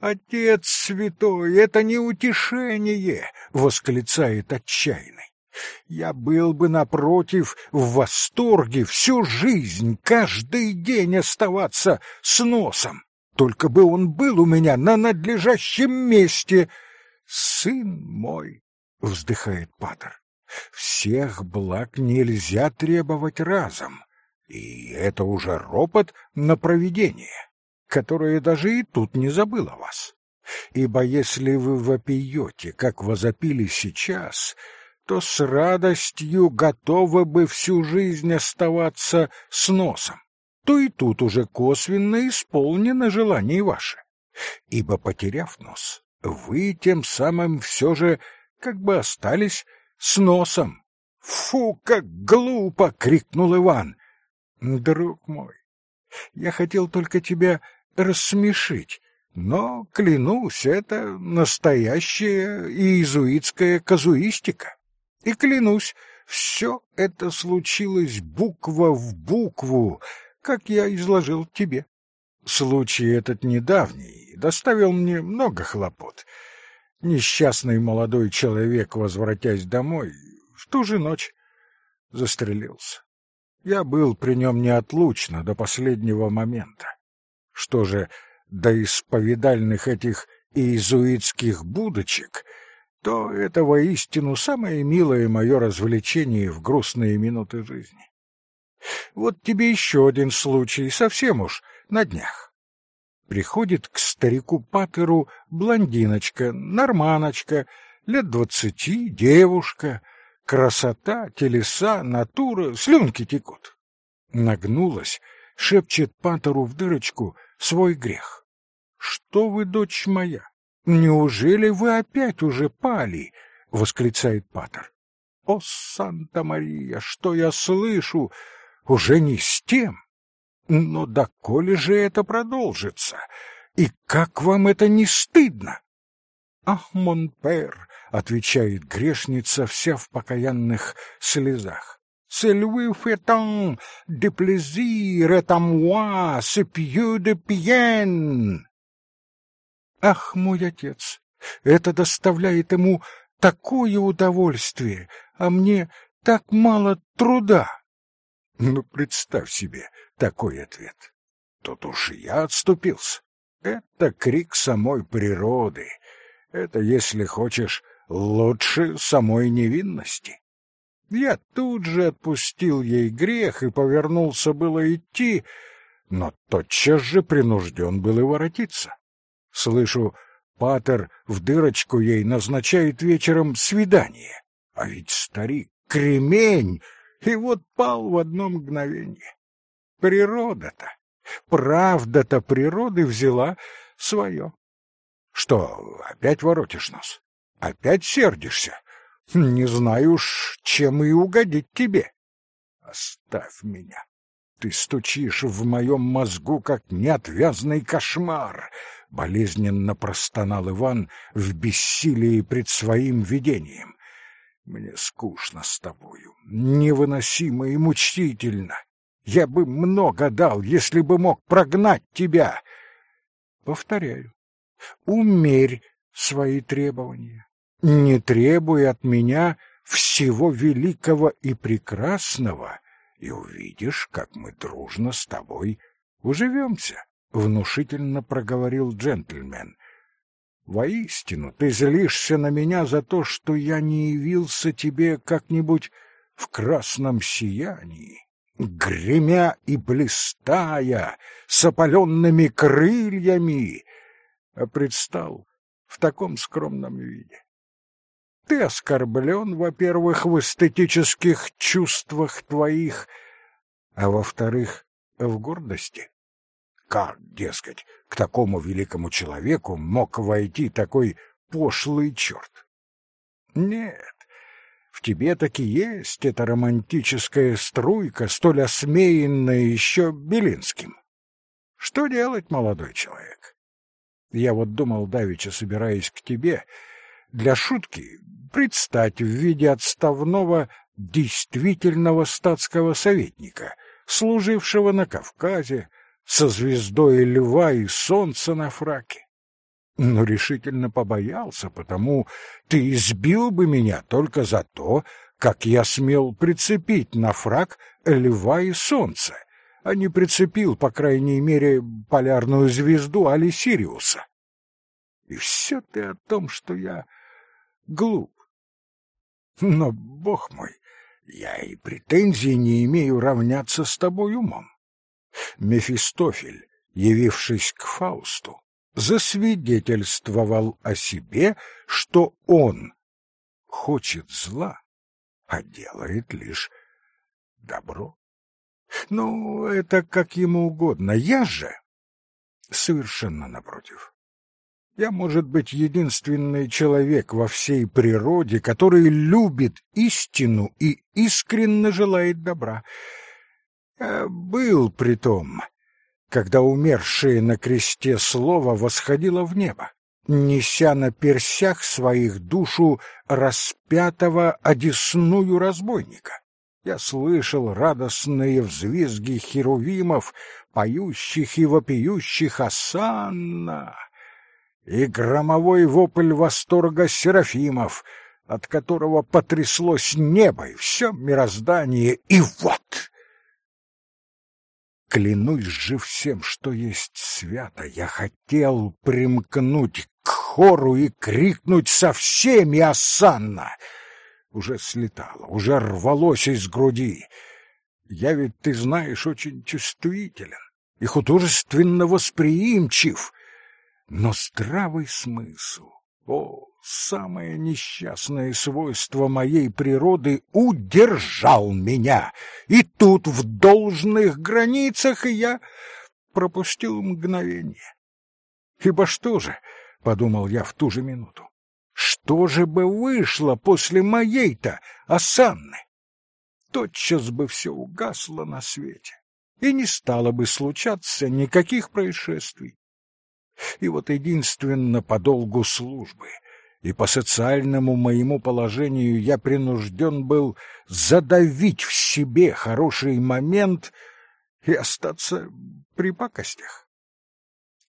«Отец святой, это не утешение!» — восклицает отчаянный. «Я был бы, напротив, в восторге всю жизнь, каждый день оставаться с носом, только бы он был у меня на надлежащем месте!» «Сын мой!» — вздыхает Патер. «Всех благ нельзя требовать разом, и это уже ропот на провидение» которое даже и тут не забыло вас. Ибо если вы вопиете, как возопили сейчас, то с радостью готовы бы всю жизнь оставаться с носом, то и тут уже косвенно исполнено желание ваше. Ибо, потеряв нос, вы тем самым все же как бы остались с носом. «Фу, как глупо!» — крикнул Иван. «Друг мой, я хотел только тебя рассмешить, но, клянусь, это настоящая иезуитская казуистика. И клянусь, все это случилось буква в букву, как я изложил тебе. Случай этот недавний доставил мне много хлопот. Несчастный молодой человек, возвратясь домой, в ту же ночь застрелился. Я был при нем неотлучно до последнего момента. Что же до исповедальных этих иезуитских будочек, то это воистину самое милое мое развлечение в грустные минуты жизни. Вот тебе еще один случай, совсем уж на днях. Приходит к старику Патеру блондиночка, норманочка, лет двадцати, девушка, красота, телеса, натура, слюнки текут. Нагнулась, шепчет Патеру в дырочку свой грех. «Что вы, дочь моя, неужели вы опять уже пали?» — восклицает Патер. «О, Санта-Мария, что я слышу! Уже не с тем! Но доколе же это продолжится? И как вам это не стыдно?» «Ах, Монпер!» — отвечает грешница, вся в покаянных слезах. C'est lui fait de plaisir et à moi ce pieux de пьен. Ах, мой отец, это доставляет ему такое удовольствие, а мне так мало труда. Ну, представь себе такой ответ. Тут уж я отступился. Это крик самой природы. Это, если хочешь, лучше самой невинности. Я тут же отпустил ей грех и повернулся было идти, но тотчас же принужден был и воротиться. Слышу, Патер в дырочку ей назначает вечером свидание, а ведь старик кремень, и вот пал в одно мгновение. Природа-то, правда-то природы взяла свое. Что, опять воротишь нас? Опять сердишься? Не знаю уж, чем и угодить тебе. Оставь меня. Ты стучишь в моем мозгу, как неотвязный кошмар. Болезненно простонал Иван в бессилии пред своим видением. Мне скучно с тобою, невыносимо и мучительно. Я бы много дал, если бы мог прогнать тебя. Повторяю, умерь свои требования. не требуй от меня всего великого и прекрасного, и увидишь, как мы дружно с тобой уживемся, — внушительно проговорил джентльмен. Воистину, ты злишься на меня за то, что я не явился тебе как-нибудь в красном сиянии, гремя и блистая, с опаленными крыльями, а предстал в таком скромном виде. Ты оскорблен, во-первых, в эстетических чувствах твоих, а во-вторых, в гордости. Как, дескать, к такому великому человеку мог войти такой пошлый черт? Нет, в тебе таки есть эта романтическая струйка, столь осмеянная еще Белинским. Что делать, молодой человек? Я вот думал, давеча, собираясь к тебе, для шутки предстать в виде отставного действительного статского советника, служившего на Кавказе, со звездой льва и солнца на фраке. Но решительно побоялся, потому ты избил бы меня только за то, как я смел прицепить на фрак льва и солнце, а не прицепил, по крайней мере, полярную звезду Али Сириуса. И все ты о том, что я глуп. Но, бог мой, я и претензий не имею равняться с тобой умом. Мефистофель, явившись к Фаусту, засвидетельствовал о себе, что он хочет зла, а делает лишь добро. Ну, это как ему угодно. Я же совершенно напротив. Я, может быть, единственный человек во всей природе, который любит истину и искренне желает добра. Я был при том, когда умершее на кресте слово восходило в небо, неся на персях своих душу распятого одесную разбойника. Я слышал радостные взвизги херувимов, поющих и вопиющих «Асанна!» и громовой вопль восторга серафимов, от которого потряслось небо и все мироздание, и вот... Клянусь же всем, что есть свято, я хотел примкнуть к хору и крикнуть со всеми «Асанна!» Уже слетало, уже рвалось из груди. Я ведь, ты знаешь, очень чувствителен и художественно восприимчив — но здравый смысл, о, самое несчастное свойство моей природы, удержал меня. И тут в должных границах я пропустил мгновение. Ибо что же, — подумал я в ту же минуту, — что же бы вышло после моей-то осанны? Тотчас бы все угасло на свете, и не стало бы случаться никаких происшествий. И вот единственно по долгу службы и по социальному моему положению я принужден был задавить в себе хороший момент и остаться при пакостях.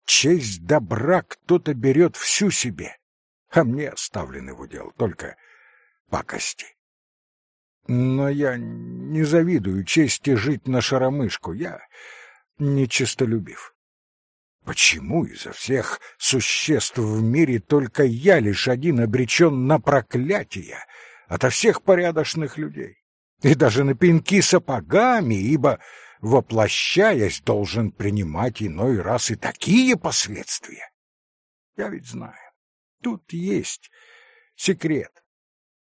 Честь добра кто-то берет всю себе, а мне оставлены в удел только пакости. Но я не завидую чести жить на шаромышку, я нечистолюбив. Почему изо всех существ в мире только я лишь один обречен на проклятие ото всех порядочных людей? И даже на пинки сапогами, ибо, воплощаясь, должен принимать иной раз и такие последствия. Я ведь знаю, тут есть секрет.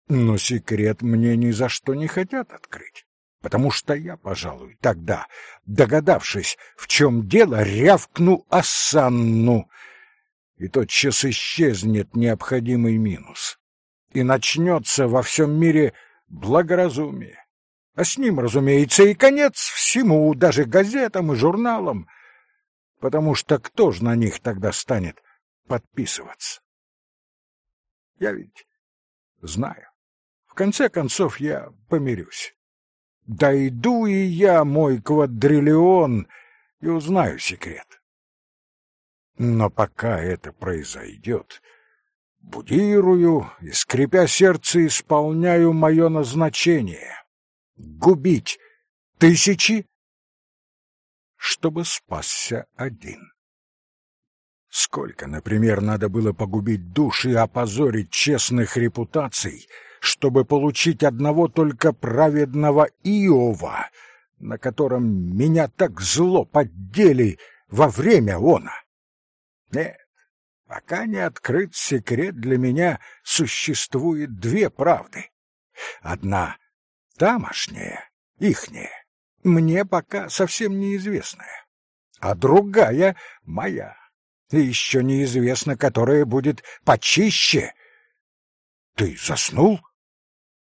Но секрет мне ни за что не хотят открыть потому что я, пожалуй, тогда, догадавшись, в чем дело, рявкну Асанну, и тотчас исчезнет необходимый минус, и начнется во всем мире благоразумие. А с ним, разумеется, и конец всему, даже газетам и журналам, потому что кто ж на них тогда станет подписываться? Я ведь знаю. В конце концов, я помирюсь. Дойду и я, мой квадриллион, и узнаю секрет. Но пока это произойдет, будирую и, скрипя сердце, исполняю мое назначение — губить тысячи, чтобы спасся один. Сколько, например, надо было погубить душ и опозорить честных репутаций, чтобы получить одного только праведного Иова, на котором меня так зло поддели во время она. Нет, пока не открыт секрет, для меня существует две правды. Одна тамошняя, ихняя, мне пока совсем неизвестная, а другая моя, и еще неизвестно, которая будет почище. Ты заснул?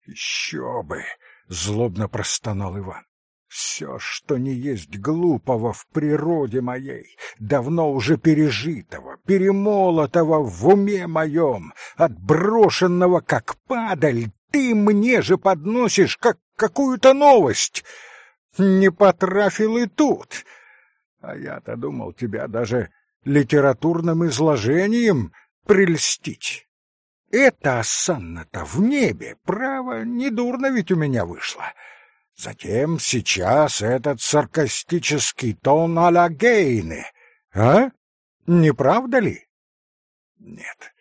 Еще бы, злобно простонал Иван. Все, что не есть глупого в природе моей, давно уже пережитого, перемолотого в уме моем, отброшенного как падаль, ты мне же подносишь как какую-то новость. Не потрафил и тут. А я-то думал тебя даже литературным изложением прельстить. Это осанна-то в небе, право, недурно ведь у меня вышло. Затем сейчас этот саркастический тон а-ля Гейне. А? Не правда ли? Нет,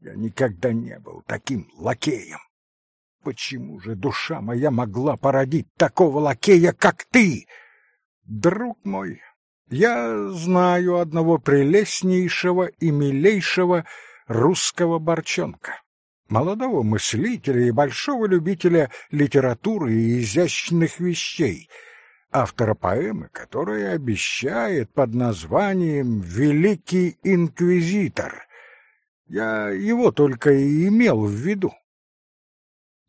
я никогда не был таким лакеем. Почему же душа моя могла породить такого лакея, как ты? Друг мой, я знаю одного прелестнейшего и милейшего русского борчонка, молодого мыслителя и большого любителя литературы и изящных вещей, автора поэмы, которая обещает под названием «Великий инквизитор». Я его только и имел в виду.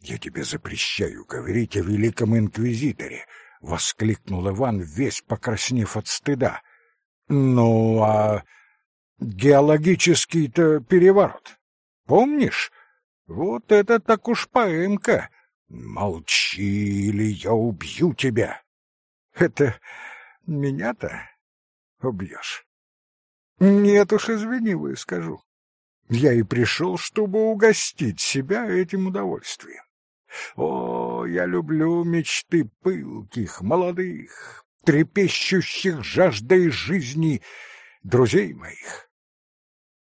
«Я тебе запрещаю говорить о великом инквизиторе», — воскликнул Иван, весь покраснев от стыда. «Ну, а геологический-то переворот, помнишь? Вот это так уж поэмка. Молчи, или я убью тебя. Это меня-то убьешь. Нет уж, извини, выскажу. Я и пришел, чтобы угостить себя этим удовольствием. О, я люблю мечты пылких, молодых, трепещущих жаждой жизни друзей моих.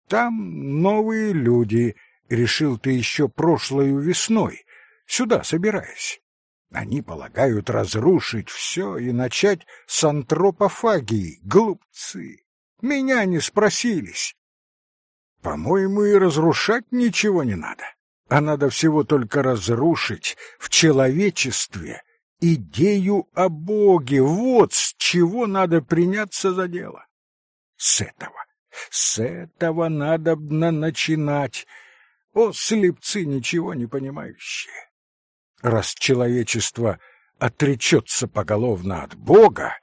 Там новые люди, решил ты еще прошлою весной, сюда собираясь. Они полагают разрушить все и начать с антропофагии, глупцы. Меня не спросились. По-моему, и разрушать ничего не надо а надо всего только разрушить в человечестве идею о Боге. Вот с чего надо приняться за дело. С этого, с этого надо начинать. О, слепцы, ничего не понимающие! Раз человечество отречется поголовно от Бога,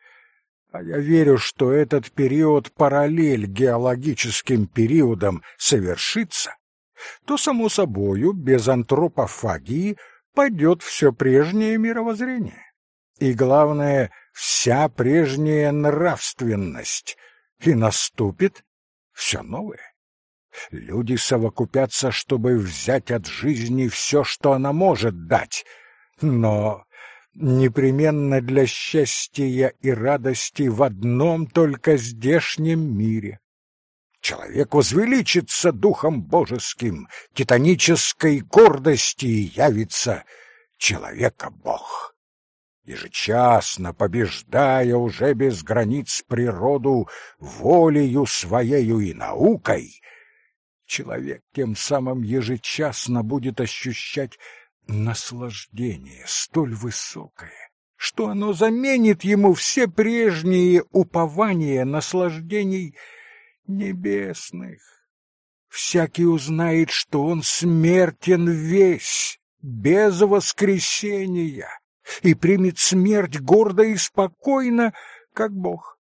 а я верю, что этот период параллель геологическим периодам совершится, то, само собою, без антропофагии пойдет все прежнее мировоззрение. И, главное, вся прежняя нравственность, и наступит все новое. Люди совокупятся, чтобы взять от жизни все, что она может дать, но непременно для счастья и радости в одном только здешнем мире. Человек возвеличится духом божеским, титанической гордости явится человека-бог. Ежечасно побеждая уже без границ природу волею своею и наукой, человек тем самым ежечасно будет ощущать наслаждение столь высокое, что оно заменит ему все прежние упования наслаждений — небесных. Всякий узнает, что он смертен весь, без воскресения, и примет смерть гордо и спокойно, как Бог.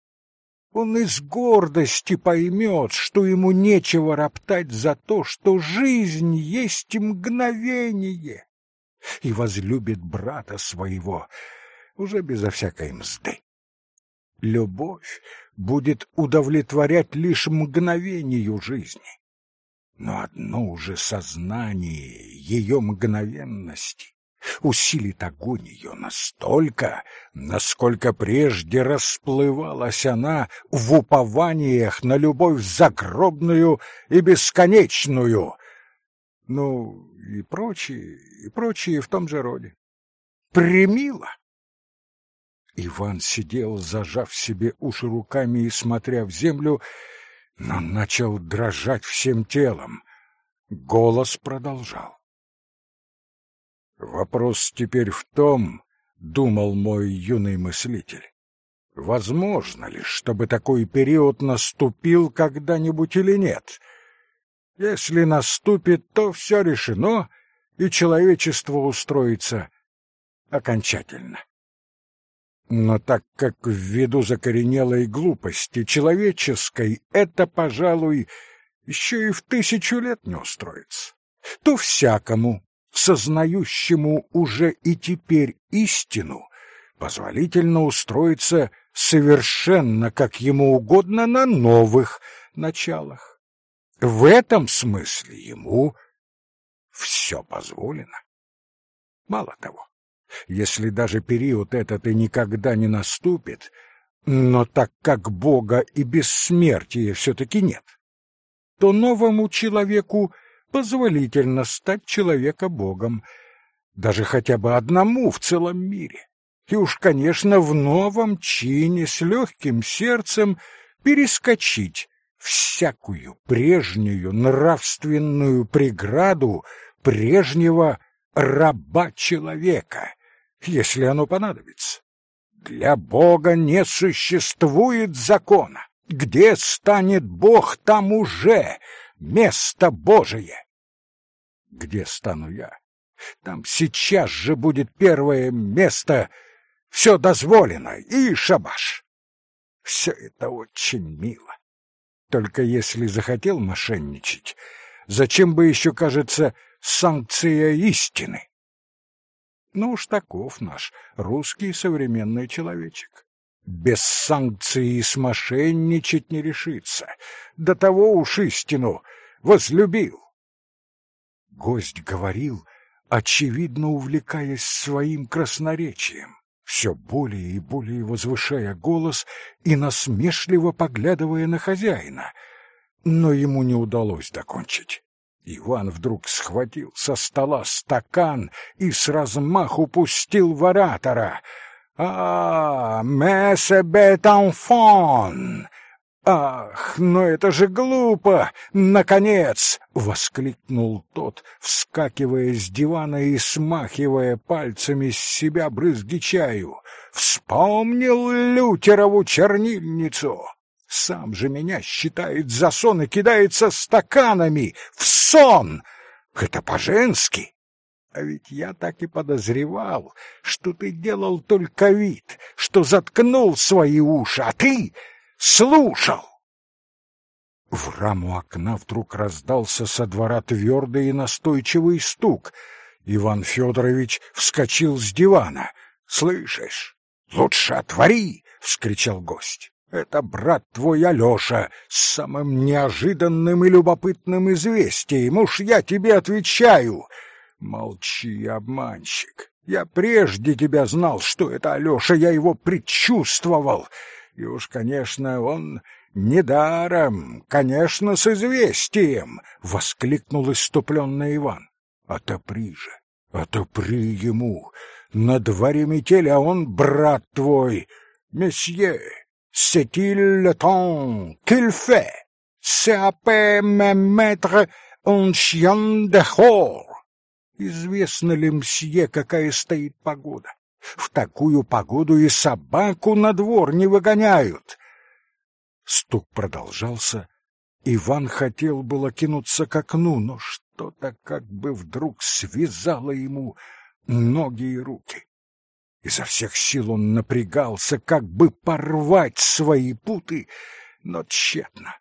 Он из гордости поймет, что ему нечего роптать за то, что жизнь есть мгновение, и возлюбит брата своего уже безо всякой мзды. Любовь будет удовлетворять лишь мгновению жизни. но одно уже сознание ее мгновенности усилит огонь ее настолько, насколько прежде расплывалась она в упованиях на любовь загробную и бесконечную. Ну, и прочие, и прочие в том же роде. Примила. Иван сидел, зажав себе уши руками и смотря в землю, но начал дрожать всем телом. Голос продолжал. Вопрос теперь в том, думал мой юный мыслитель, возможно ли, чтобы такой период наступил когда-нибудь или нет? Если наступит, то все решено, и человечество устроится окончательно. Но так как ввиду закоренелой глупости человеческой это, пожалуй, еще и в тысячу лет не устроится, то всякому, сознающему уже и теперь истину, позволительно устроиться совершенно как ему угодно на новых началах. В этом смысле ему все позволено. Мало того, если даже период этот и никогда не наступит, но так как Бога и бессмертия все-таки нет, то новому человеку позволительно стать человека Богом, даже хотя бы одному в целом мире. И уж, конечно, в новом чине с легким сердцем перескочить всякую прежнюю нравственную преграду прежнего раба человека, если оно понадобится. Для Бога не существует закона. Где станет Бог, там уже место Божие. Где стану я? Там сейчас же будет первое место. Все дозволено, и шабаш. Все это очень мило. Только если захотел мошенничать, зачем бы еще, кажется, санкция истины? Ну уж таков наш русский современный человечек. Без санкции смошенничать не решится. До того уж истину возлюбил. Гость говорил, очевидно увлекаясь своим красноречием, все более и более возвышая голос и насмешливо поглядывая на хозяина. Но ему не удалось докончить. Иван вдруг схватил со стола стакан и с размаху пустил в оратора. «А, мессе бет enfant! «Ах, но это же глупо! Наконец!» — воскликнул тот, вскакивая с дивана и смахивая пальцами с себя брызги чаю. «Вспомнил Лютерову чернильницу! Сам же меня считает за сон и кидается стаканами! В сон! Это по-женски!» А ведь я так и подозревал, что ты делал только вид, что заткнул свои уши, а ты слушал. В раму окна вдруг раздался со двора твердый и настойчивый стук. Иван Федорович вскочил с дивана. «Слышишь? Лучше отвори!» — вскричал гость. «Это брат твой Алеша с самым неожиданным и любопытным известием. Уж я тебе отвечаю!» «Молчи, обманщик! Я прежде тебя знал, что это Алеша, я его предчувствовал!» И уж, конечно, он недаром, конечно, с известием, — воскликнул иступленно Иван. Отопри же, отопри ему. На дворе метель, а он брат твой. Месье, c'est-il le temps qu'il fait? C'est à peine me mettre un chien. Известно ли мсье, какая стоит погода? В такую погоду и собаку на двор не выгоняют. Стук продолжался. Иван хотел было кинуться к окну, но что-то как бы вдруг связало ему ноги и руки. Изо всех сил он напрягался, как бы порвать свои путы, но тщетно.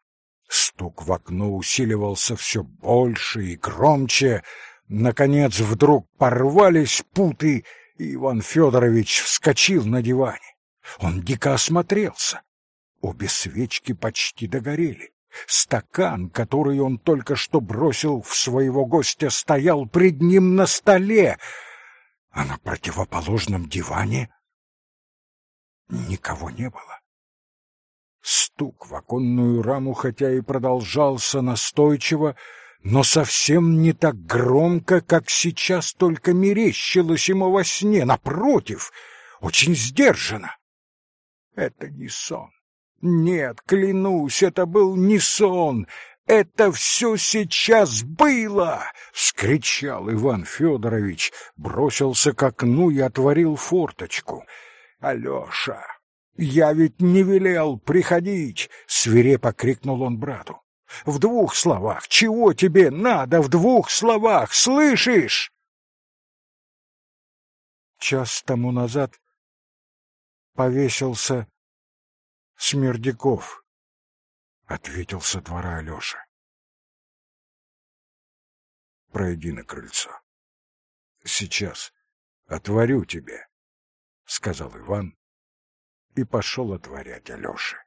Стук в окно усиливался все больше и громче. Наконец вдруг порвались путы, и Иван Федорович вскочил на диване. Он дико осмотрелся. Обе свечки почти догорели. Стакан, который он только что бросил в своего гостя, стоял пред ним на столе, а на противоположном диване никого не было. Стук в оконную раму, хотя и продолжался настойчиво, но совсем не так громко, как сейчас только мерещилось ему во сне, напротив, очень сдержанно. Это не сон. Нет, клянусь, это был не сон. Это все сейчас было! — вскричал Иван Федорович, бросился к окну и отворил форточку. — Алеша, я ведь не велел приходить! — свирепо крикнул он брату. — В двух словах, чего тебе надо в двух словах, слышишь? Час тому назад повесился Смердяков, — ответил со двора Алеша. Пройди на крыльцо. Сейчас отворю тебе, — сказал Иван и пошел отворять Алёше.